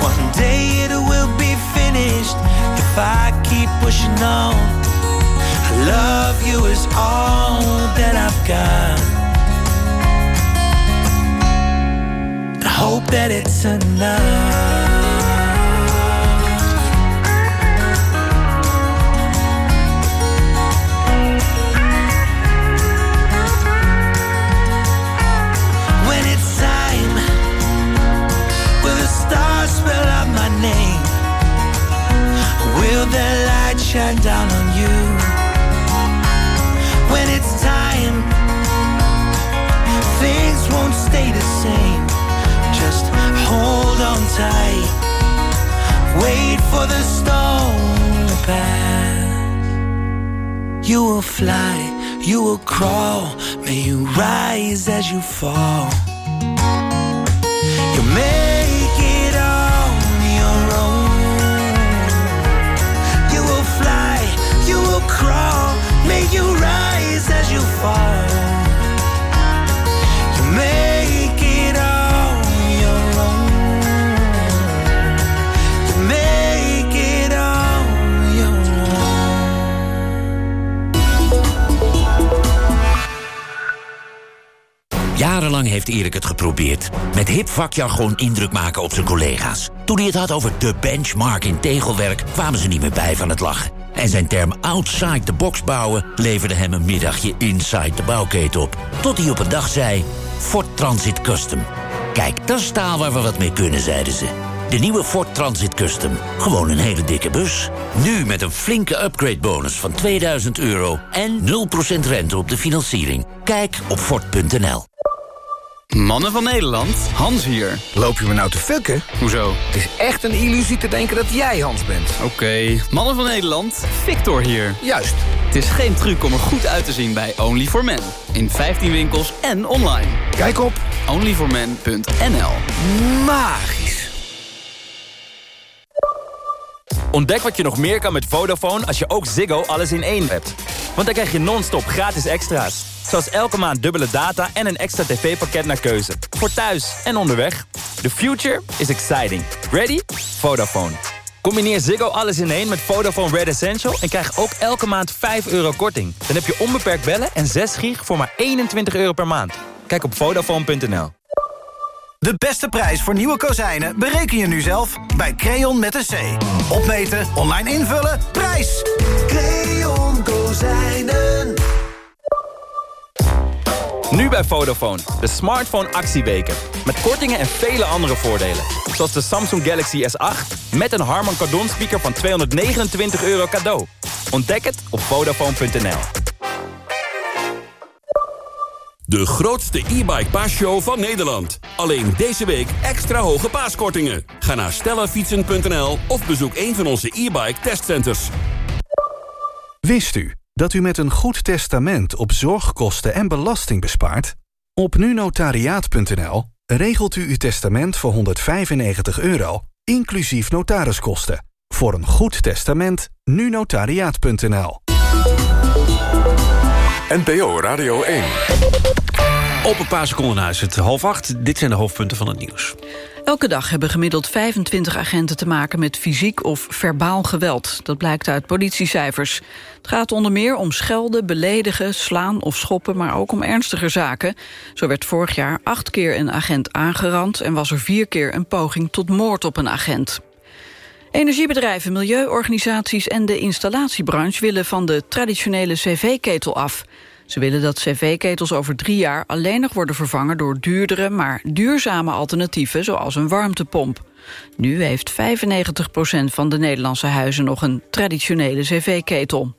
[SPEAKER 28] One day it will be finished if I keep pushing on. I love you is all that I've got. I hope that it's enough.
[SPEAKER 29] Met hip vakjargon indruk maken op zijn collega's. Toen hij het had over de benchmark in tegelwerk... kwamen ze niet meer bij van het lachen. En zijn term outside the box bouwen... leverde hem een middagje inside de bouwketen op. Tot hij op een dag zei... Ford Transit Custom. Kijk, dat is staal waar we wat mee kunnen, zeiden ze. De nieuwe Ford Transit Custom. Gewoon een hele dikke bus. Nu met een flinke upgrade bonus van 2000 euro... en 0% rente op de financiering. Kijk op Ford.nl.
[SPEAKER 30] Mannen van Nederland, Hans hier.
[SPEAKER 31] Loop je me nou te fucken?
[SPEAKER 30] Hoezo?
[SPEAKER 31] Het is echt een illusie te denken dat jij Hans bent.
[SPEAKER 30] Oké, mannen van Nederland, Victor hier.
[SPEAKER 31] Juist.
[SPEAKER 30] Het is geen truc om er goed uit te zien bij Only for Men. In 15 winkels en online.
[SPEAKER 31] Kijk op
[SPEAKER 30] onlyformen.nl
[SPEAKER 31] Magisch.
[SPEAKER 32] Ontdek wat je nog meer kan met Vodafone als je ook Ziggo alles in één hebt. Want dan krijg je non-stop gratis extra's. Zoals elke maand dubbele data en een extra tv-pakket naar keuze. Voor thuis en onderweg. The future is exciting. Ready? Vodafone. Combineer Ziggo alles in één met Vodafone Red Essential... en krijg ook elke maand 5 euro korting. Dan heb je onbeperkt bellen en 6 gig voor maar 21 euro per maand. Kijk op Vodafone.nl.
[SPEAKER 33] De beste prijs voor nieuwe kozijnen bereken je nu zelf bij Creon met een C. Opmeten, online invullen, prijs!
[SPEAKER 28] Creon Kozijnen.
[SPEAKER 32] Nu bij Vodafone, de smartphone actieweken. Met kortingen en vele andere voordelen. Zoals de Samsung Galaxy S8 met een Harman Kardon speaker van 229 euro cadeau. Ontdek het op Vodafone.nl.
[SPEAKER 34] De grootste e-bike paasshow van Nederland. Alleen deze week extra hoge paaskortingen. Ga naar stellenfietsen.nl of bezoek een van onze e-bike testcenters.
[SPEAKER 7] Wist u dat u met een goed testament op zorgkosten en belasting bespaart? Op nunotariaat.nl regelt u uw testament voor 195 euro, inclusief notariskosten. Voor een goed testament, nunotariaat.nl.
[SPEAKER 1] NPO Radio 1.
[SPEAKER 3] Op een paar seconden na is het half acht. Dit zijn de hoofdpunten van het nieuws.
[SPEAKER 2] Elke dag hebben gemiddeld 25 agenten te maken met fysiek of verbaal geweld. Dat blijkt uit politiecijfers. Het gaat onder meer om schelden, beledigen, slaan of schoppen... maar ook om ernstiger zaken. Zo werd vorig jaar acht keer een agent aangerand... en was er vier keer een poging tot moord op een agent. Energiebedrijven, milieuorganisaties en de installatiebranche... willen van de traditionele cv-ketel af... Ze willen dat cv-ketels over drie jaar alleen nog worden vervangen... door duurdere, maar duurzame alternatieven, zoals een warmtepomp. Nu heeft 95% van de Nederlandse huizen nog een traditionele cv-ketel.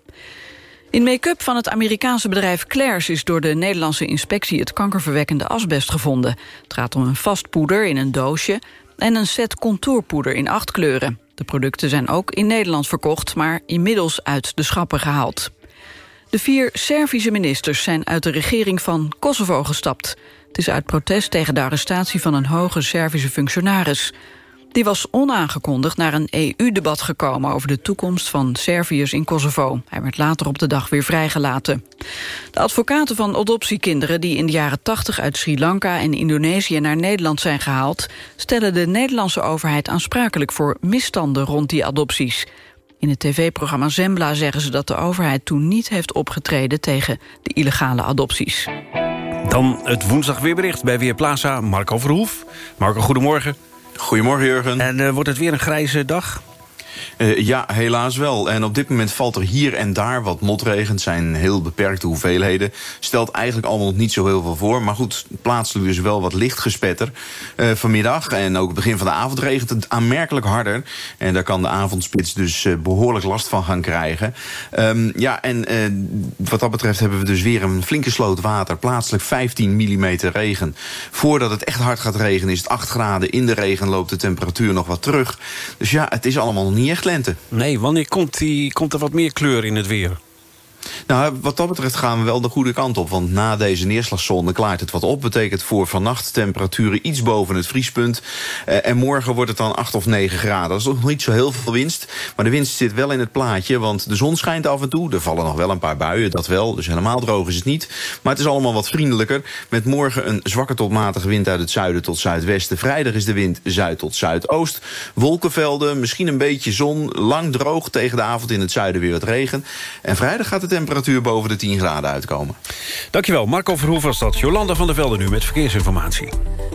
[SPEAKER 2] In make-up van het Amerikaanse bedrijf Claire's is door de Nederlandse inspectie het kankerverwekkende asbest gevonden. Het gaat om een vast poeder in een doosje en een set contourpoeder in acht kleuren. De producten zijn ook in Nederland verkocht, maar inmiddels uit de schappen gehaald. De vier Servische ministers zijn uit de regering van Kosovo gestapt. Het is uit protest tegen de arrestatie van een hoge Servische functionaris. Die was onaangekondigd naar een EU-debat gekomen... over de toekomst van Serviërs in Kosovo. Hij werd later op de dag weer vrijgelaten. De advocaten van adoptiekinderen die in de jaren 80 uit Sri Lanka en Indonesië naar Nederland zijn gehaald... stellen de Nederlandse overheid aansprakelijk voor misstanden rond die adopties. In het tv-programma Zembla zeggen ze dat de overheid toen niet heeft opgetreden tegen de illegale adopties.
[SPEAKER 3] Dan het woensdag weerbericht bij Weerplaza, Marco Verhoef. Marco, goedemorgen.
[SPEAKER 35] Goedemorgen, Jurgen.
[SPEAKER 3] En uh, wordt het weer een grijze dag?
[SPEAKER 35] Uh, ja, helaas wel. En op dit moment valt er hier en daar wat motregen. Zijn heel beperkte hoeveelheden. Stelt eigenlijk allemaal niet zo heel veel voor. Maar goed, plaatselijk dus wel wat licht gespetter. Uh, vanmiddag en ook begin van de avond regent het aanmerkelijk harder. En daar kan de avondspits dus uh, behoorlijk last van gaan krijgen. Um, ja, en wat dat betreft hebben we dus weer een flinke sloot water. Plaatselijk 15 mm regen. Voordat het echt hard gaat regenen is het 8 graden. In de regen loopt de temperatuur nog wat terug. Dus ja, het is allemaal nog niet echt lente.
[SPEAKER 3] Nee, wanneer komt, die, komt er wat meer kleur in het weer?
[SPEAKER 35] Nou, wat dat betreft gaan we wel de goede kant op. Want na deze neerslagzone klaart het wat op. Betekent voor vannacht temperaturen iets boven het vriespunt. Uh, en morgen wordt het dan 8 of 9 graden. Dat is nog niet zo heel veel winst. Maar de winst zit wel in het plaatje. Want de zon schijnt af en toe. Er vallen nog wel een paar buien, dat wel. Dus helemaal droog is het niet. Maar het is allemaal wat vriendelijker. Met morgen een zwakke tot matige wind uit het zuiden tot zuidwesten. Vrijdag is de wind zuid tot zuidoost. Wolkenvelden, misschien een beetje zon. Lang droog tegen de avond in het zuiden weer wat regen. En vrijdag gaat het temperatuur boven de 10 graden uitkomen.
[SPEAKER 3] Dankjewel, Marco Verhoef was dat. Jolanda van der Velde nu met verkeersinformatie.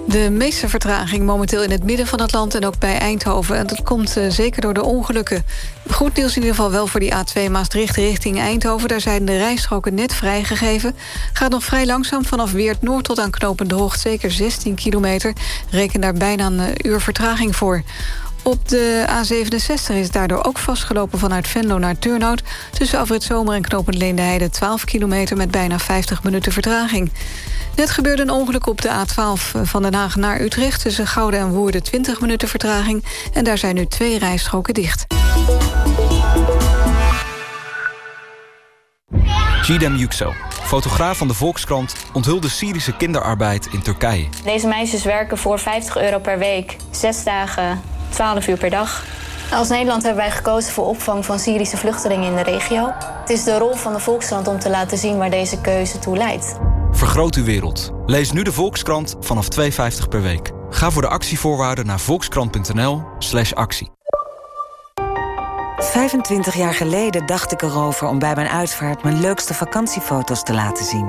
[SPEAKER 4] De meeste vertraging momenteel in het midden van het land en ook bij Eindhoven. En dat komt uh, zeker door de ongelukken. Goed nieuws in ieder geval wel voor die A2 Maastricht richting Eindhoven. Daar zijn de rijstroken net vrijgegeven. Gaat nog vrij langzaam vanaf Weert Noord tot aan Knopende Hoogt. Zeker 16 kilometer. Reken daar bijna een uur vertraging voor. Op de A67 is daardoor ook vastgelopen vanuit Venlo naar Turnhout... tussen Afrit Zomer en Knopend Leende 12 kilometer met bijna 50 minuten vertraging. Net gebeurde een ongeluk op de A12 van Den Haag naar Utrecht... tussen Gouden en Woerden 20 minuten vertraging... en daar zijn nu twee rijstroken dicht.
[SPEAKER 30] Gidem Yüksel, fotograaf van de Volkskrant... onthulde Syrische kinderarbeid in Turkije.
[SPEAKER 36] Deze meisjes werken voor 50 euro per week, zes dagen 12 uur per dag. Als Nederland hebben wij gekozen voor opvang van Syrische vluchtelingen in de regio. Het is de rol van de Volkskrant om te laten zien waar deze keuze toe leidt.
[SPEAKER 30] Vergroot uw wereld. Lees nu de Volkskrant vanaf 2,50 per week. Ga voor de actievoorwaarden naar volkskrant.nl slash actie.
[SPEAKER 37] 25 jaar geleden dacht ik erover om bij mijn uitvaart... mijn leukste vakantiefoto's te laten zien.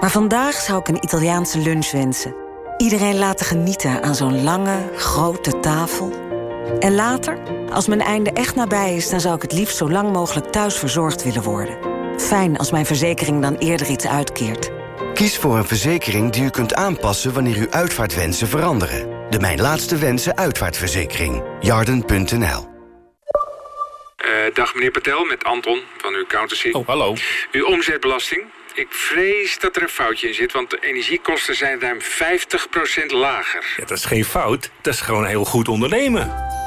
[SPEAKER 37] Maar vandaag zou ik een Italiaanse lunch wensen. Iedereen laten genieten aan zo'n lange, grote tafel. En later, als mijn einde echt nabij is... dan zou ik het liefst zo lang mogelijk thuis verzorgd willen worden. Fijn als mijn verzekering dan eerder iets uitkeert.
[SPEAKER 38] Kies voor een verzekering die u kunt aanpassen... wanneer uw uitvaartwensen veranderen. De Mijn Laatste Wensen uitvaartverzekering. Jarden.nl
[SPEAKER 39] uh, dag meneer Patel, met Anton van uw accountancy.
[SPEAKER 26] Oh, hallo.
[SPEAKER 39] Uw omzetbelasting. Ik vrees dat er een foutje in zit, want de energiekosten zijn ruim 50% lager.
[SPEAKER 26] Ja, dat is geen fout, dat is gewoon heel goed ondernemen.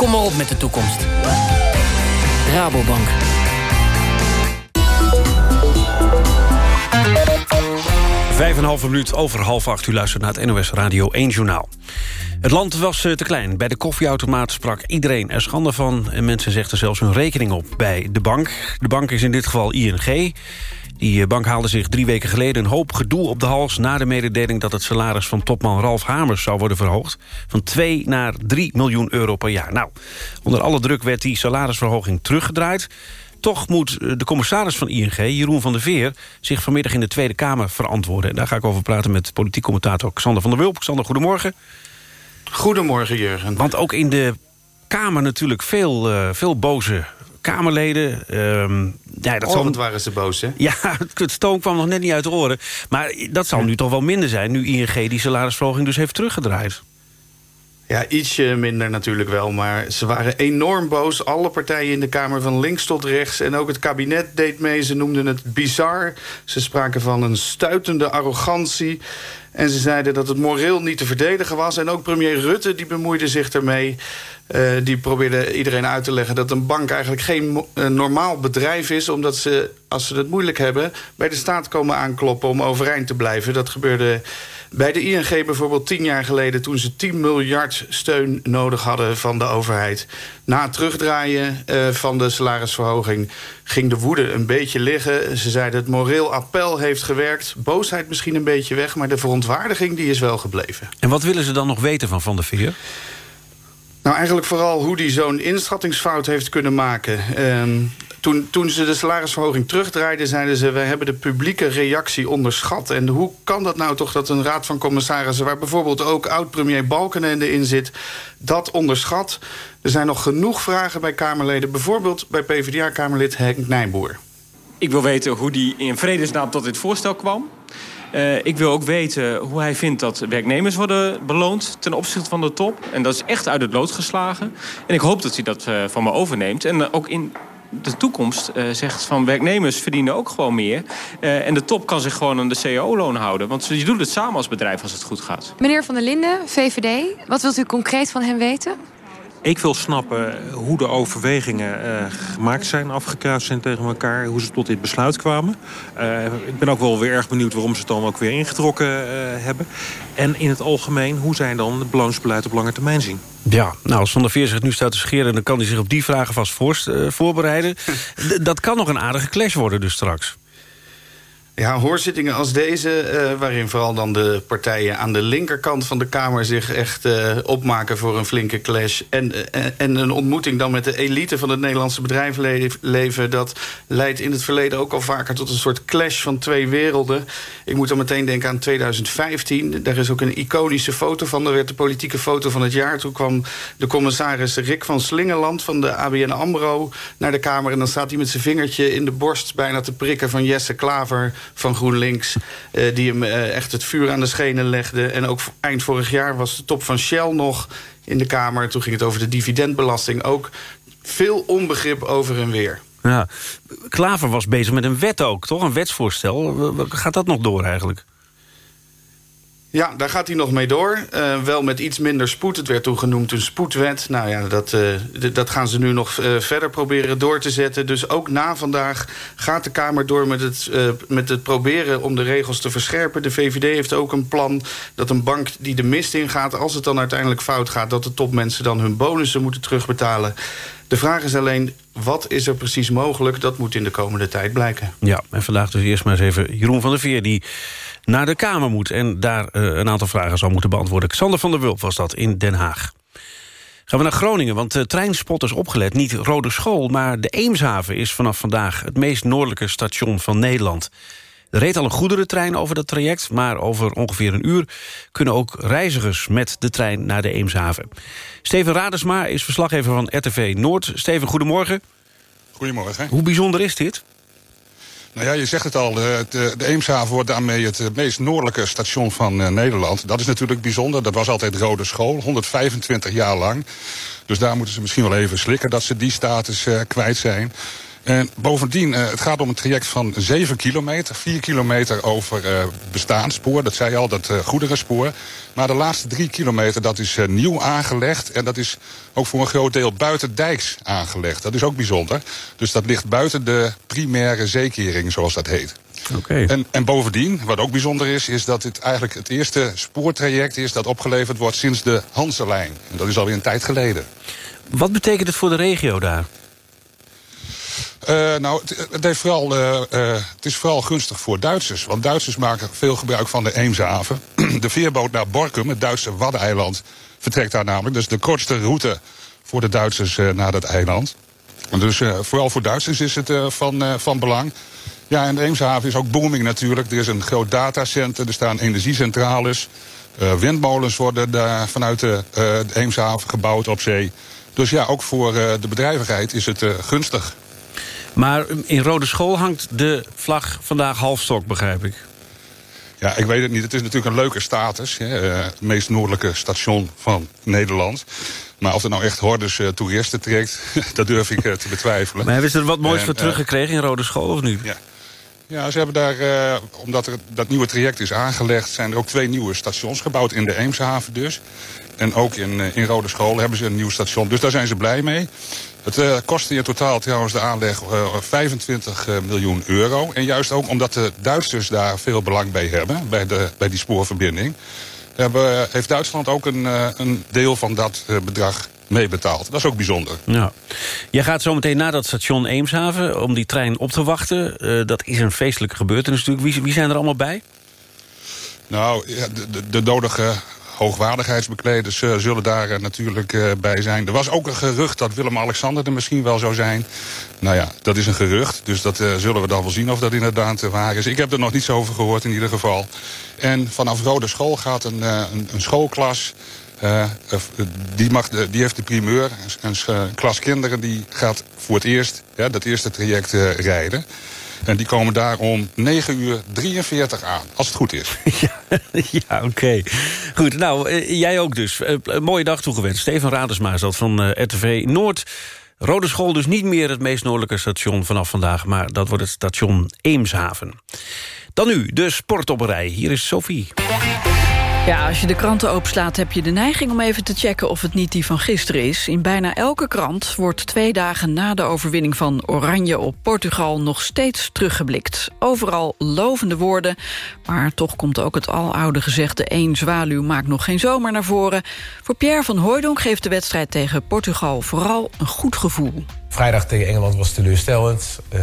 [SPEAKER 40] Kom maar op met de toekomst. Rabobank.
[SPEAKER 3] Vijf en een halve minuut over half acht. U luistert naar het NOS Radio 1 Journaal. Het land was eh, te klein. Bij de koffieautomaat sprak iedereen er schande van... en mensen zegden zelfs hun rekening op bij de bank. De bank is in dit geval ING. Die eh, bank haalde zich drie weken geleden een hoop gedoe op de hals... na de mededeling dat het salaris van topman Ralf Hamers zou worden verhoogd... van 2 naar 3 miljoen euro per jaar. Nou, onder alle druk werd die salarisverhoging teruggedraaid... Toch moet eh, de commissaris van ING, Jeroen van der Veer... zich vanmiddag in de Tweede Kamer verantwoorden. En daar ga ik over praten met politiek commentator Xander van der Wulp. Xander, goedemorgen.
[SPEAKER 41] Goedemorgen, Jurgen.
[SPEAKER 3] Want ook in de Kamer natuurlijk veel, uh, veel boze Kamerleden.
[SPEAKER 41] Uh, ja, dat zal... waren ze boos, hè?
[SPEAKER 3] Ja, (laughs) het stoom kwam nog net niet uit de oren. Maar dat zal nu toch wel minder zijn... nu ING die salarisverhoging dus heeft teruggedraaid.
[SPEAKER 41] Ja, ietsje minder natuurlijk wel, maar ze waren enorm boos. Alle partijen in de Kamer, van links tot rechts. En ook het kabinet deed mee. Ze noemden het bizar. Ze spraken van een stuitende arrogantie. En ze zeiden dat het moreel niet te verdedigen was. En ook premier Rutte die bemoeide zich ermee. Uh, die probeerde iedereen uit te leggen dat een bank eigenlijk geen uh, normaal bedrijf is... omdat ze, als ze het moeilijk hebben, bij de staat komen aankloppen om overeind te blijven. Dat gebeurde bij de ING bijvoorbeeld tien jaar geleden... toen ze 10 miljard steun nodig hadden van de overheid. Na het terugdraaien uh, van de salarisverhoging ging de woede een beetje liggen. Ze zeiden het moreel appel heeft gewerkt. Boosheid misschien een beetje weg, maar de verontwaardiging die is wel gebleven.
[SPEAKER 3] En wat willen ze dan nog weten van Van der Veer?
[SPEAKER 41] Nou, eigenlijk vooral hoe die zo'n inschattingsfout heeft kunnen maken. Uh, toen, toen ze de salarisverhoging terugdraaiden, zeiden ze... we hebben de publieke reactie onderschat. En hoe kan dat nou toch dat een raad van commissarissen... waar bijvoorbeeld ook oud-premier Balkenende in zit... dat onderschat? Er zijn nog genoeg vragen bij Kamerleden. Bijvoorbeeld bij PvdA-Kamerlid Henk Nijboer.
[SPEAKER 42] Ik wil weten hoe die in vredesnaam tot dit voorstel kwam. Uh, ik wil ook weten hoe hij vindt dat werknemers worden beloond ten opzichte van de top. En dat is echt uit het lood geslagen. En ik hoop dat hij dat uh, van me overneemt. En ook in de toekomst uh, zegt van werknemers verdienen ook gewoon meer. En de top kan zich gewoon aan de cao-loon houden. Want je doet het samen als bedrijf als het goed gaat.
[SPEAKER 43] Meneer Van der Linden, VVD. Wat wilt u concreet van hem weten?
[SPEAKER 44] Ik wil snappen hoe de overwegingen uh, gemaakt zijn, afgekruist zijn tegen elkaar. Hoe ze tot dit besluit kwamen. Uh, ik ben ook wel weer erg benieuwd waarom ze het dan ook weer ingetrokken uh, hebben. En in het algemeen, hoe zij dan het beloonsbeleid op lange termijn zien.
[SPEAKER 3] Ja, nou, als Van der Veer zich nu staat te scheren... dan kan hij zich op die vragen vast voorbereiden. (laughs) dat kan nog een aardige clash worden dus straks.
[SPEAKER 41] Ja, hoorzittingen als deze, uh, waarin vooral dan de partijen aan de linkerkant van de Kamer zich echt uh, opmaken voor een flinke clash. En, uh, en een ontmoeting dan met de elite van het Nederlandse bedrijfsleven. Dat leidt in het verleden ook al vaker tot een soort clash van twee werelden. Ik moet dan meteen denken aan 2015. Daar is ook een iconische foto van. Er werd de politieke foto van het jaar. Toen kwam de commissaris Rick van Slingeland van de ABN AMRO naar de Kamer. En dan staat hij met zijn vingertje in de borst bijna te prikken van Jesse Klaver van GroenLinks... Uh, die hem uh, echt het vuur aan de schenen legde. En ook eind vorig jaar was de top van Shell nog in de Kamer. Toen ging het over de dividendbelasting. Ook veel onbegrip over en weer.
[SPEAKER 3] Ja, Klaver was bezig met een wet ook, toch? Een wetsvoorstel. Gaat dat nog door eigenlijk?
[SPEAKER 41] Ja, daar gaat hij nog mee door. Uh, wel met iets minder spoed. Het werd toen genoemd een spoedwet. Nou ja, dat, uh, dat gaan ze nu nog uh, verder proberen door te zetten. Dus ook na vandaag gaat de Kamer door met het, met het proberen om de regels te verscherpen. De VVD heeft ook een plan dat een bank die de mist ingaat... als het dan uiteindelijk fout gaat... dat de topmensen dan hun bonussen moeten terugbetalen. De vraag is alleen, wat is er precies mogelijk? Dat moet in de komende tijd blijken.
[SPEAKER 3] Ja, en vandaag dus eerst maar eens even Jeroen van der Veer... die naar de Kamer moet... en daar eh, een aantal vragen zal moeten beantwoorden. Xander van der Wulp was dat in Den Haag. Gaan we naar Groningen, want de treinspotters opgelet. Niet Rode School, maar de Eemshaven is vanaf vandaag... het meest noordelijke station van Nederland. Er reed al een goederentrein over dat traject... maar over ongeveer een uur kunnen ook reizigers met de trein naar de Eemshaven. Steven Radesma is verslaggever van RTV Noord. Steven, goedemorgen.
[SPEAKER 45] Goedemorgen.
[SPEAKER 3] Hoe bijzonder is dit?
[SPEAKER 45] Nou ja, je zegt het al, de, de, de Eemshaven wordt daarmee het eh, meest noordelijke station van Nederland. Dat is natuurlijk bijzonder. Dat was altijd Rode School, 125 jaar lang. Dus daar moeten ze misschien wel even slikken dat ze die status kwijt zijn. En bovendien, uh, het gaat om een traject van 7 kilometer. 4 kilometer over uh, bestaanspoor, dat zei je al, dat uh, goederenspoor. Maar de laatste 3 kilometer, dat is nieuw aangelegd. En dat is ook voor een groot deel buiten dijks aangelegd. Dat is ook bijzonder. Dus dat ligt buiten de primaire zeekering, zoals dat heet.
[SPEAKER 3] Okay.
[SPEAKER 45] En, en bovendien, wat ook bijzonder is, is dat het eigenlijk het eerste spoortraject is dat opgeleverd wordt sinds de Hanselijn. En dat is alweer een tijd geleden.
[SPEAKER 3] Wat betekent het voor de regio daar?
[SPEAKER 45] Uh, nou, het, vooral, uh, uh, het is vooral gunstig voor Duitsers. Want Duitsers maken veel gebruik van de Eemshaven. (clears throat) de veerboot naar Borkum, het Duitse Waddeneiland, vertrekt daar namelijk. Dus de kortste route voor de Duitsers naar dat eiland. Dus vooral voor Duitsers is het van, van belang. Ja, en de Eemshaven is ook booming natuurlijk. Er is een groot datacenter, er staan energiecentrales. windmolens worden daar vanuit de, de Eemshaven gebouwd op zee. Dus ja, ook voor de bedrijvigheid is het gunstig.
[SPEAKER 3] Maar in Rode School hangt de vlag vandaag halfstok, begrijp ik.
[SPEAKER 45] Ja, ik weet het niet. Het is natuurlijk een leuke status. Hè. Het meest noordelijke station van Nederland. Maar of er nou echt hordes uh, toeristen trekt, (laughs) dat durf ik uh, te betwijfelen.
[SPEAKER 3] Maar hebben ze er wat moois en, voor teruggekregen in Rode School of niet?
[SPEAKER 45] Ja. Ja, ze hebben daar, uh, omdat er dat nieuwe traject is aangelegd... zijn er ook twee nieuwe stations gebouwd in de Eemshaven dus. En ook in, in Rode School hebben ze een nieuw station. Dus daar zijn ze blij mee. Het uh, kostte in totaal trouwens de aanleg uh, 25 uh, miljoen euro. En juist ook omdat de Duitsers daar veel belang bij hebben, bij, de, bij die spoorverbinding... Hebben, heeft Duitsland ook een, een deel van dat bedrag meebetaald. Dat is ook bijzonder.
[SPEAKER 3] Ja. Jij gaat zo meteen naar dat station Eemshaven om die trein op te wachten. dat is een feestelijke gebeurtenis natuurlijk. Wie, wie zijn er allemaal bij?
[SPEAKER 45] Nou, de, de, de nodige hoogwaardigheidsbekleders uh, zullen daar uh, natuurlijk uh, bij zijn. Er was ook een gerucht dat Willem-Alexander er misschien wel zou zijn. Nou ja, dat is een gerucht, dus dat zullen we dan wel zien of dat inderdaad waar is. Ik heb er nog niets over gehoord in ieder geval. En vanaf Rode School gaat een, een, een schoolklas... die, mag die heeft de primeur, een, klas kinderen die gaat voor het eerst dat eerste traject rijden. En die komen daar om 9 uur 43 aan, als het goed is. (laughs)
[SPEAKER 3] ja, ja oké. Goed, nou, uh, jij ook dus. Een mooie dag toegewenst. Steven Radesma is dat van RTV Noord. Rode School dus niet meer het meest noordelijke station vanaf vandaag... maar dat wordt het station Eemshaven. Dan nu de sportopperij. Hier is Sophie.
[SPEAKER 2] Ja, als je de kranten openslaat heb je de neiging om even te checken of het niet die van gisteren is. In bijna elke krant wordt twee dagen na de overwinning van Oranje op Portugal nog steeds teruggeblikt. Overal lovende woorden, maar toch komt ook het aloude gezegde één zwaluw maakt nog geen zomer naar voren. Voor Pierre van Hooijdonk geeft de wedstrijd tegen Portugal vooral een goed gevoel.
[SPEAKER 46] Vrijdag tegen Engeland was teleurstellend. Uh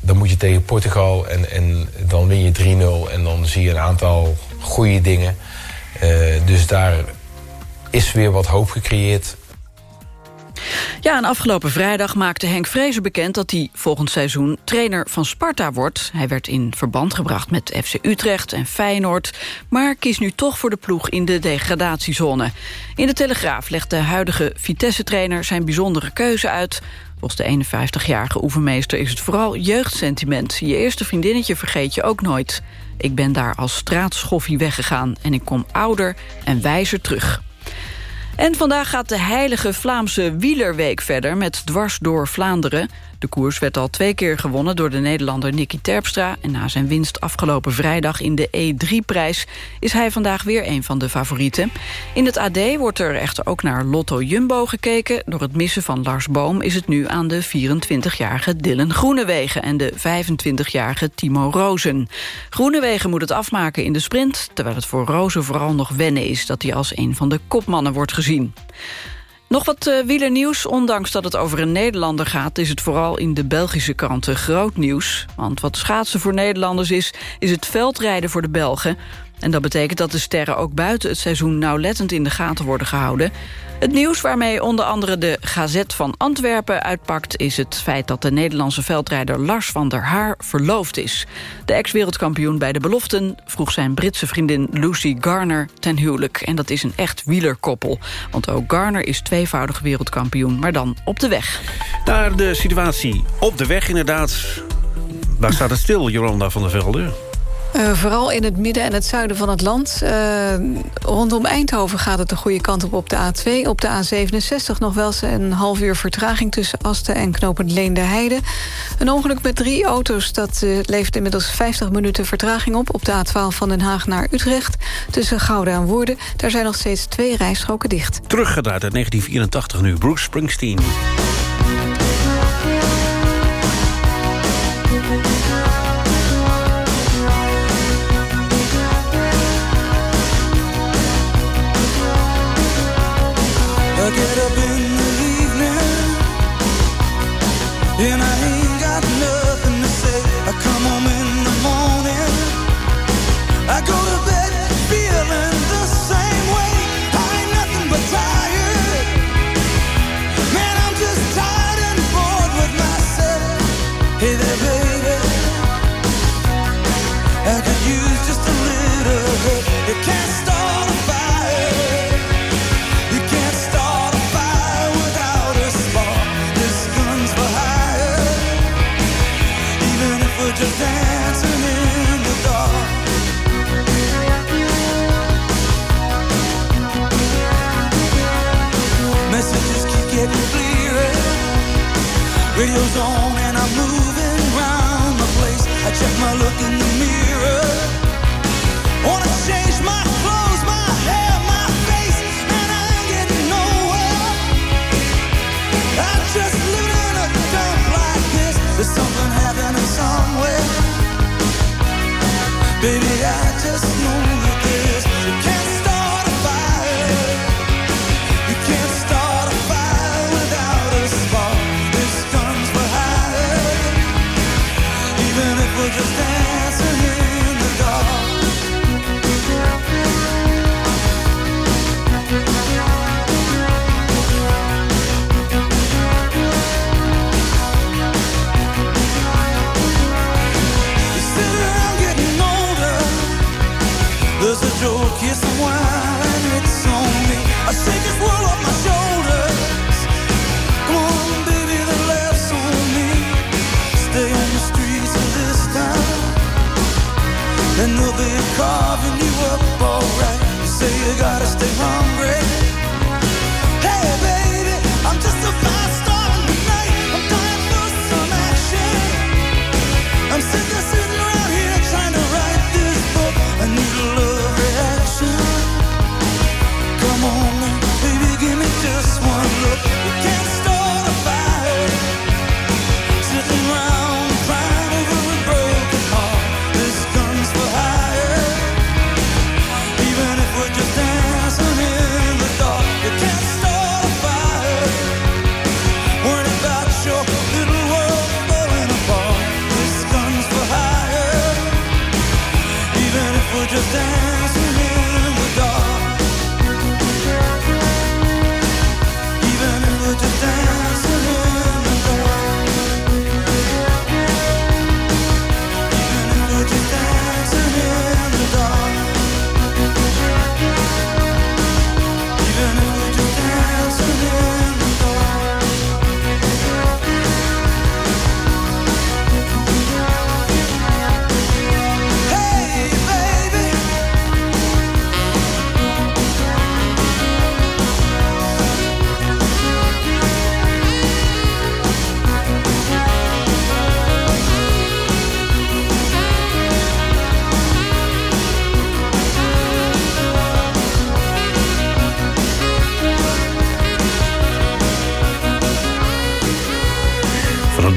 [SPEAKER 46] dan moet je tegen Portugal en, en dan win je 3-0 en dan zie je een aantal goede dingen. Uh, dus daar is weer wat hoop gecreëerd.
[SPEAKER 2] Ja, en afgelopen vrijdag maakte Henk Vrezen bekend... dat hij volgend seizoen trainer van Sparta wordt. Hij werd in verband gebracht met FC Utrecht en Feyenoord... maar kiest nu toch voor de ploeg in de degradatiezone. In de Telegraaf legt de huidige Vitesse-trainer zijn bijzondere keuze uit... Volgens de 51-jarige oefenmeester is het vooral jeugdsentiment. Je eerste vriendinnetje vergeet je ook nooit. Ik ben daar als straatschoffie weggegaan en ik kom ouder en wijzer terug. En vandaag gaat de heilige Vlaamse wielerweek verder... met dwars door Vlaanderen. De koers werd al twee keer gewonnen door de Nederlander Nicky Terpstra... en na zijn winst afgelopen vrijdag in de E3-prijs... is hij vandaag weer een van de favorieten. In het AD wordt er echter ook naar Lotto Jumbo gekeken. Door het missen van Lars Boom is het nu aan de 24-jarige Dylan Groenewegen... en de 25-jarige Timo Rozen. Groenewegen moet het afmaken in de sprint... terwijl het voor Rozen vooral nog wennen is... dat hij als een van de kopmannen wordt gezien. Nog wat uh, wielernieuws. Ondanks dat het over een Nederlander gaat... is het vooral in de Belgische kranten groot nieuws. Want wat schaatsen voor Nederlanders is... is het veldrijden voor de Belgen. En dat betekent dat de sterren ook buiten het seizoen... nauwlettend in de gaten worden gehouden. Het nieuws waarmee onder andere de Gazet van Antwerpen uitpakt... is het feit dat de Nederlandse veldrijder Lars van der Haar verloofd is. De ex-wereldkampioen bij de beloften vroeg zijn Britse vriendin Lucy Garner ten huwelijk. En dat is een echt wielerkoppel. Want ook Garner is tweevoudig wereldkampioen, maar dan op de weg.
[SPEAKER 47] Naar de situatie op de weg inderdaad. Waar staat het stil, Jolanda van der Velde?
[SPEAKER 4] Uh, vooral in het midden en het zuiden van het land. Uh, rondom Eindhoven gaat het de goede kant op op de A2. Op de A67 nog wel eens een half uur vertraging... tussen Asten en Knopend Leende Heide. Een ongeluk met drie auto's, dat uh, levert inmiddels 50 minuten vertraging op... op de A12 van Den Haag naar Utrecht. Tussen Gouda en Woerden, daar zijn nog steeds twee rijstroken dicht.
[SPEAKER 47] Teruggedraaid uit 1984 nu, Bruce Springsteen.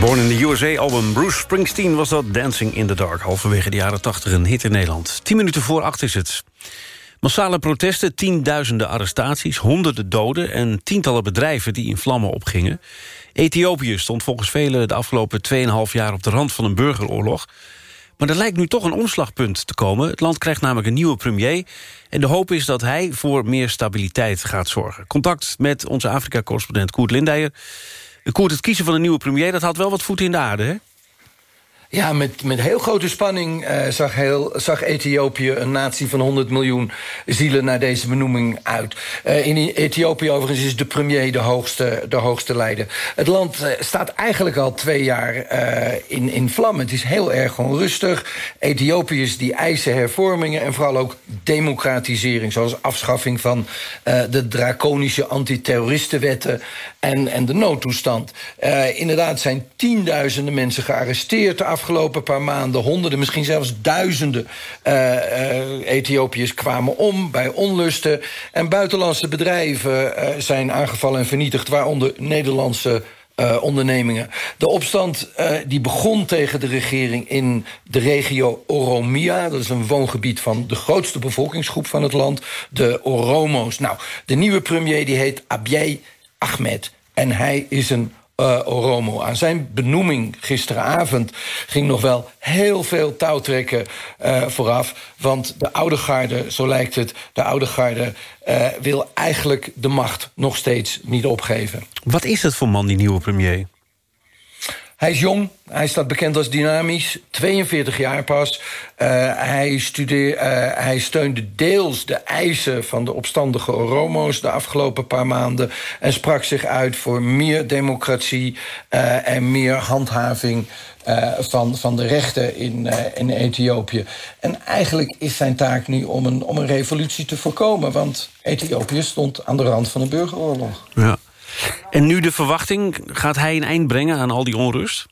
[SPEAKER 47] Born in the USA-album Bruce Springsteen was dat Dancing in the Dark. Halverwege de jaren 80 een hit in Nederland. 10 minuten voor acht is het.
[SPEAKER 3] Massale protesten, tienduizenden arrestaties, honderden doden... en tientallen bedrijven die in vlammen opgingen. Ethiopië stond volgens velen de afgelopen 2,5 jaar... op de rand van een burgeroorlog. Maar er lijkt nu toch een omslagpunt te komen. Het land krijgt namelijk een nieuwe premier... en de hoop is dat hij voor meer stabiliteit gaat zorgen. Contact met onze Afrika-correspondent Koert Lindeyer. Koert, het kiezen van een nieuwe premier... dat had wel wat voeten in de aarde, hè?
[SPEAKER 48] Ja, met, met heel grote spanning uh, zag, heel, zag Ethiopië een natie van 100 miljoen zielen naar deze benoeming uit. Uh, in Ethiopië overigens is de premier de hoogste, de hoogste leider. Het land uh, staat eigenlijk al twee jaar in, in vlammen. Het is heel erg onrustig. Ethiopiërs die eisen hervormingen en vooral ook democratisering... zoals afschaffing van de draconische antiterroristenwetten en, en de noodtoestand. inderdaad zijn tienduizenden mensen gearresteerd... afgelopen paar maanden honderden, misschien zelfs duizenden uh, uh, Ethiopiërs kwamen om bij onlusten. En buitenlandse bedrijven uh, zijn aangevallen en vernietigd, waaronder Nederlandse ondernemingen. De opstand die begon tegen de regering in de regio Oromia. Dat is een woongebied van de grootste bevolkingsgroep van het land, de Oromo's. Nou, de nieuwe premier die heet Abiy Ahmed. En hij is een uh, Oromo. Aan zijn benoeming gisteravond ging nog wel heel veel touwtrekken uh, vooraf. Want de oude garde, zo lijkt het, de oude garde... Uh, wil eigenlijk de macht nog steeds niet opgeven.
[SPEAKER 3] Wat is het voor man, die nieuwe premier?
[SPEAKER 48] Hij is jong, hij staat bekend als dynamisch, 42 jaar pas. Uh, hij, studeer, uh, hij steunde deels de eisen van de opstandige Oromo's... de afgelopen paar maanden en sprak zich uit voor meer democratie... Uh, en meer handhaving van, van de rechten in, in Ethiopië. En eigenlijk is zijn taak nu om een, om een revolutie te voorkomen... want Ethiopië stond aan de rand van een burgeroorlog.
[SPEAKER 3] Ja. En nu de verwachting, gaat hij een eind brengen aan al die onrust?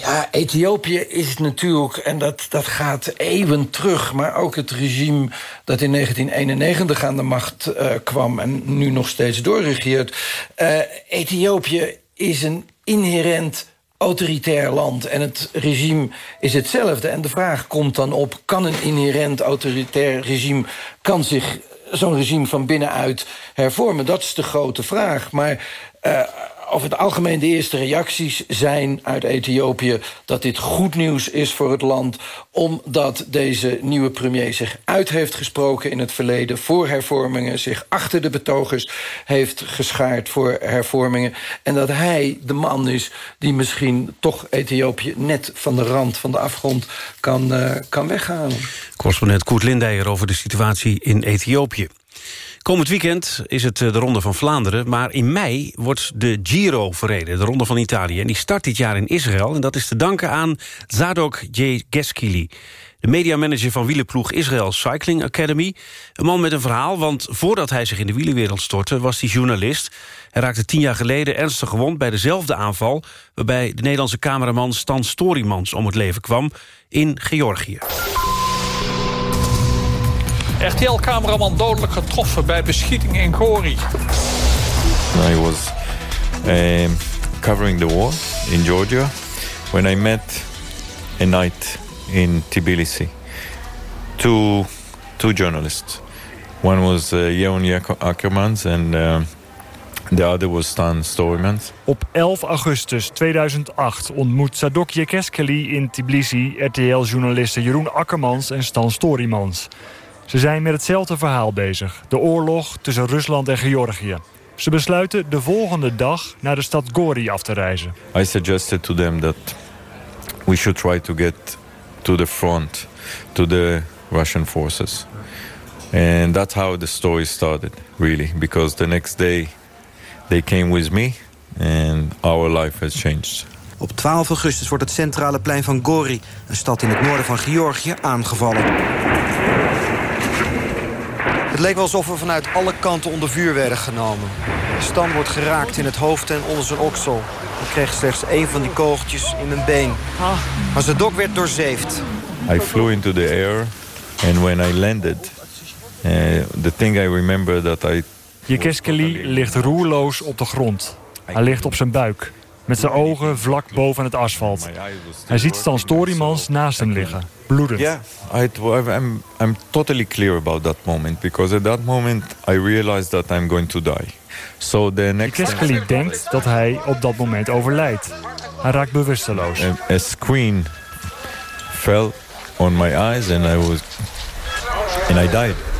[SPEAKER 48] Ja, Ethiopië is natuurlijk, en dat, dat gaat eeuwen terug... maar ook het regime dat in 1991 aan de macht uh, kwam... en nu nog steeds doorregeert. Uh, Ethiopië is een inherent autoritair land en het regime is hetzelfde. En de vraag komt dan op, kan een inherent autoritair regime... kan zich zo'n regime van binnenuit hervormen? Dat is de grote vraag. Maar uh, over het algemeen de eerste reacties zijn uit Ethiopië... dat dit goed nieuws is voor het land... omdat deze nieuwe premier zich uit heeft gesproken in het verleden... voor hervormingen, zich achter de betogers heeft geschaard voor hervormingen... en dat hij de man is die misschien toch Ethiopië... net van de rand van de afgrond kan, uh, kan weghalen.
[SPEAKER 3] Correspondent Koert Lindeyer over de situatie in Ethiopië. Komend weekend is het de Ronde van Vlaanderen... maar in mei wordt de Giro verreden, de Ronde van Italië. En die start dit jaar in Israël en dat is te danken aan Zadok J. Geskili... de mediamanager van wielenploeg Israel Cycling Academy. Een man met een verhaal, want voordat hij zich in de wielenwereld stortte... was hij journalist. Hij raakte tien jaar geleden ernstig gewond bij dezelfde aanval... waarbij de Nederlandse cameraman Stan Storymans om het leven kwam in Georgië.
[SPEAKER 49] RTL-cameraman dodelijk getroffen bij beschieting in Gori.
[SPEAKER 50] I was um, covering the war in Georgia when I met a night in Tbilisi. Two, two journalists. One was uh, Jeroen Ackermans and uh, the other was Stan Storymans.
[SPEAKER 51] Op 11 augustus 2008 ontmoet Sadok Jekeskeli in Tbilisi... RTL-journalisten Jeroen Akkermans en Stan Storymans. Ze zijn met hetzelfde verhaal bezig. De oorlog tussen Rusland en Georgië. Ze besluiten de volgende dag naar de stad Gori af te reizen.
[SPEAKER 50] I suggested to them that we should try to get to the front, to the Russian forces. And that's how the story started, really. Because the next day they came with me and our life has changed.
[SPEAKER 52] Op 12 augustus wordt het centrale plein van Gori, een stad in het noorden van Georgië, aangevallen. Het leek wel alsof we vanuit alle kanten onder vuur werden genomen. Stan wordt geraakt in het hoofd en onder zijn oksel. Hij kreeg slechts één van die kogeltjes in een been. Maar zijn dok werd doorzeefd.
[SPEAKER 50] I flew into the air and when I landed, uh, the thing I remember that I...
[SPEAKER 51] Jekeskeli ligt roerloos op de grond. Hij ligt op zijn buik. Met zijn ogen vlak boven het asfalt. Hij ziet Stan Storymans naast hem liggen, bloedend.
[SPEAKER 50] Yeah, I, I'm, I'm totally clear about that moment. Because at that moment I realized that I'm going to die. So the next
[SPEAKER 51] Keskeli denkt dat hij op dat moment overlijdt. Hij raakt bewusteloos.
[SPEAKER 50] a, a screen fell on my eyes and I was and I died.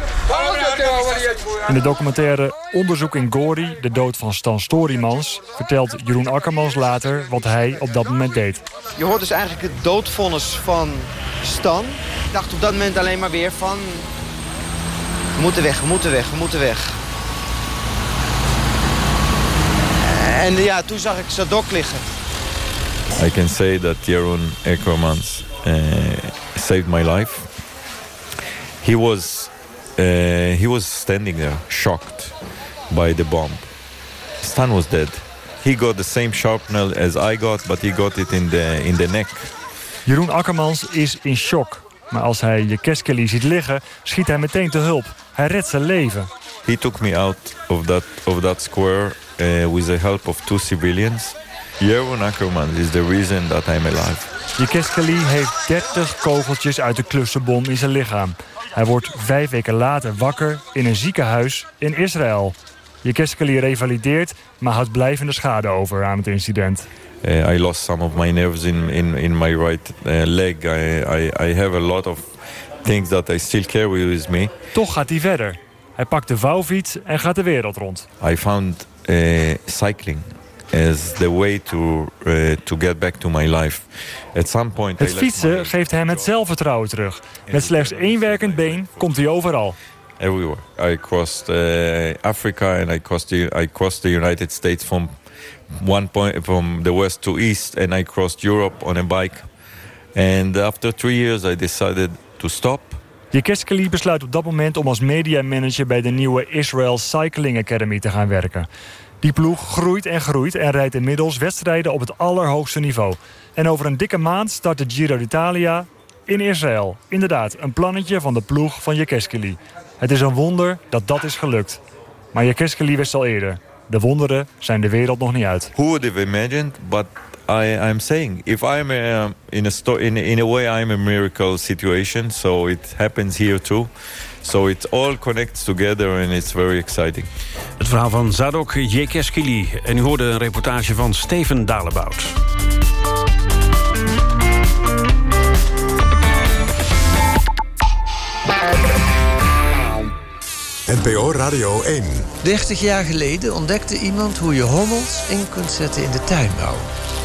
[SPEAKER 51] In de documentaire Onderzoek in Gori, de dood van Stan Storymans... vertelt Jeroen Akkermans later wat hij op dat moment deed.
[SPEAKER 52] Je hoort dus eigenlijk het doodvonnis van Stan. Ik dacht op dat moment alleen maar weer van... We moeten weg, we moeten weg, we moeten weg. En ja, toen zag ik Sadok liggen.
[SPEAKER 50] I can say that Jeroen Eckermans uh, saved my life. He was uh, he was standing there, shocked by the bomb. Stan was dead. He got the same sharpnel as I got, but he got it in the in the neck.
[SPEAKER 51] Jeroen Akkermans is in shock. Maar als hij je Keskeli ziet liggen, schiet hij meteen te hulp. Hij redt zijn leven.
[SPEAKER 50] He took me out of that of that square uh, with the help of two civilians. Jeroen Ackermans is the reason that I'm alive.
[SPEAKER 51] Je Keskeli heeft 30 kogeltjes uit de klussenbom in zijn lichaam. Hij wordt vijf weken later wakker in een ziekenhuis in Israël. Je Keskeli revalideert, maar houdt blijvende schade over aan het incident.
[SPEAKER 50] Uh, I lost some of my nerves in in, in my right uh, leg. I, I I have a lot of things that I still carry with me.
[SPEAKER 51] Toch gaat hij verder. Hij pakt de vouwfiets en gaat de wereld rond.
[SPEAKER 50] I found uh, cycling as the way to uh, to get back to my life. At some point,
[SPEAKER 51] Het fietsen geeft hem het zelfvertrouwen terug. Met slechts één werkend been komt hij overal.
[SPEAKER 50] everywhere. I crossed uh, Africa and I crossed the, I crossed the United States from one point from the west to east, and I crossed Europe on a bike. And after three years, I decided to stop.
[SPEAKER 51] Jekeskeli besluit op dat moment om als mediamanager bij de nieuwe Israel Cycling Academy te gaan werken. Die ploeg groeit en groeit en rijdt inmiddels wedstrijden op het allerhoogste niveau. En over een dikke maand start de Giro d'Italia in Israël. Inderdaad, een plannetje van de ploeg van Jekeskeli. Het is een wonder dat dat is gelukt. Maar Jekeskeli wist al eerder. De wonderen zijn de wereld nog niet uit.
[SPEAKER 50] Who would have imagined? But I, I'm saying, if I'm a, in a in, in a way, I'm a miracle situation. So it happens here too. So it all connects together and it's very exciting.
[SPEAKER 3] Het verhaal van Zadok Jekeskili. En u hoorde een reportage van Steven Dalebout.
[SPEAKER 53] NPO Radio 1.
[SPEAKER 34] 30 jaar geleden ontdekte iemand hoe je hommels in kunt zetten in de tuinbouw.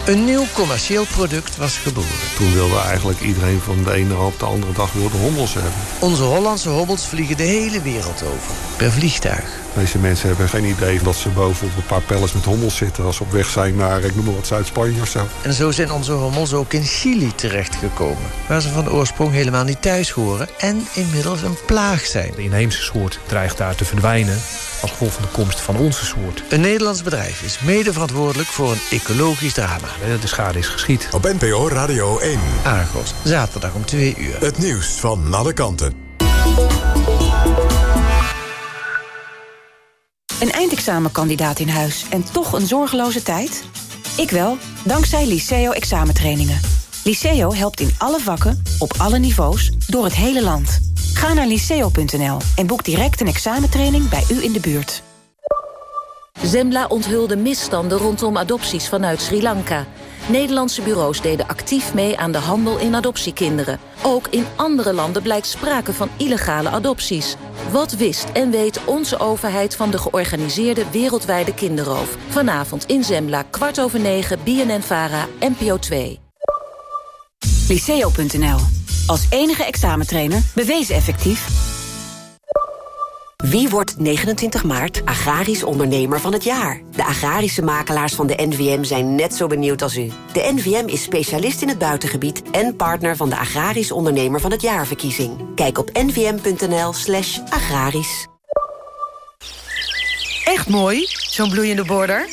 [SPEAKER 34] Een nieuw commercieel product was geboren.
[SPEAKER 54] Toen wilde eigenlijk iedereen van de ene op de andere dag wilde hommels hebben.
[SPEAKER 34] Onze Hollandse hobbels vliegen de hele wereld over. Per vliegtuig.
[SPEAKER 54] Deze mensen hebben geen idee dat ze boven op een paar pallets met hommels zitten... als ze op weg zijn naar, ik noem maar wat, Zuid-Spanje of zo.
[SPEAKER 34] En zo zijn onze hommels ook in Chili terechtgekomen. Waar ze van oorsprong helemaal niet thuis horen. En inmiddels een plaag zijn.
[SPEAKER 55] De inheemse soort dreigt daar te verdwijnen als gevolg van de komst van onze soort.
[SPEAKER 34] Een Nederlands bedrijf is mede verantwoordelijk voor een ecologisch drama.
[SPEAKER 55] De schade is geschied.
[SPEAKER 53] Op NPO Radio 1.
[SPEAKER 34] Argos, zaterdag om 2 uur.
[SPEAKER 53] Het nieuws van alle kanten.
[SPEAKER 56] Een eindexamenkandidaat in huis en toch een zorgeloze tijd? Ik wel, dankzij Liceo examentrainingen. Liceo helpt in alle vakken, op alle niveaus, door het hele land. Ga naar liceo.nl en boek direct een examentraining bij u in de buurt.
[SPEAKER 57] Zembla onthulde misstanden rondom adopties vanuit Sri Lanka. Nederlandse bureaus deden actief mee aan de handel in adoptiekinderen. Ook in andere landen blijkt sprake van illegale adopties. Wat wist en weet onze overheid van de georganiseerde wereldwijde kinderroof? Vanavond in Zembla, kwart over negen, BNN-VARA, NPO 2.
[SPEAKER 56] Liceo.nl. Als enige examentrainer bewezen effectief.
[SPEAKER 58] Wie wordt 29 maart agrarisch ondernemer van het jaar? De agrarische makelaars van de NVM zijn net zo benieuwd als u. De NVM is specialist in het buitengebied en partner van de agrarisch ondernemer van het jaarverkiezing. Kijk op nvm.nl slash agrarisch.
[SPEAKER 43] Echt mooi, zo'n bloeiende border.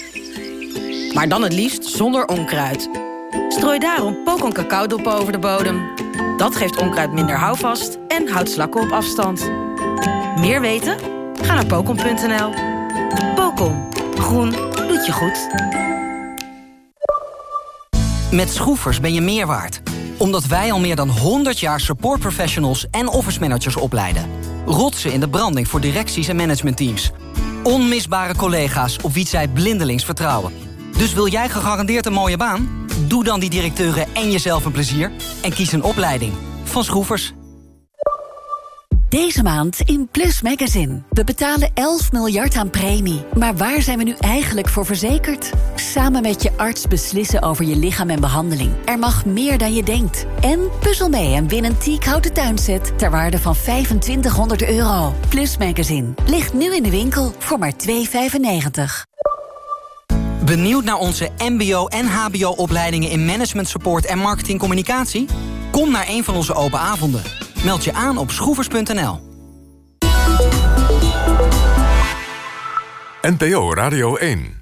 [SPEAKER 43] Maar dan het liefst zonder onkruid. Strooi daarom pokon cacaodop over de bodem. Dat geeft onkruid minder houvast en houdt slakken op afstand. Meer weten? Ga naar pokon.nl. Pokon. Groen doet je goed.
[SPEAKER 59] Met Schroefers ben je meer waard. Omdat wij al meer dan 100 jaar support professionals en office managers opleiden. Rotsen in de branding voor directies en managementteams. Onmisbare collega's op wie zij blindelings vertrouwen. Dus wil jij gegarandeerd een mooie baan? Doe dan die directeuren en jezelf een plezier. En kies een opleiding. Van Schroefers.
[SPEAKER 6] Deze maand in Plus Magazine. We betalen 11 miljard aan premie. Maar waar zijn we nu eigenlijk voor verzekerd? Samen met je arts beslissen over je lichaam en behandeling. Er mag meer dan je denkt. En puzzel mee en win een teak houten tuinset... ter waarde van 2500 euro. Plus Magazine. Ligt nu in de winkel voor maar 2,95.
[SPEAKER 59] Benieuwd naar onze mbo- en hbo-opleidingen in management support en marketingcommunicatie? Kom naar een van onze open avonden. Meld je aan op schroevers.nl.
[SPEAKER 53] NPO Radio 1.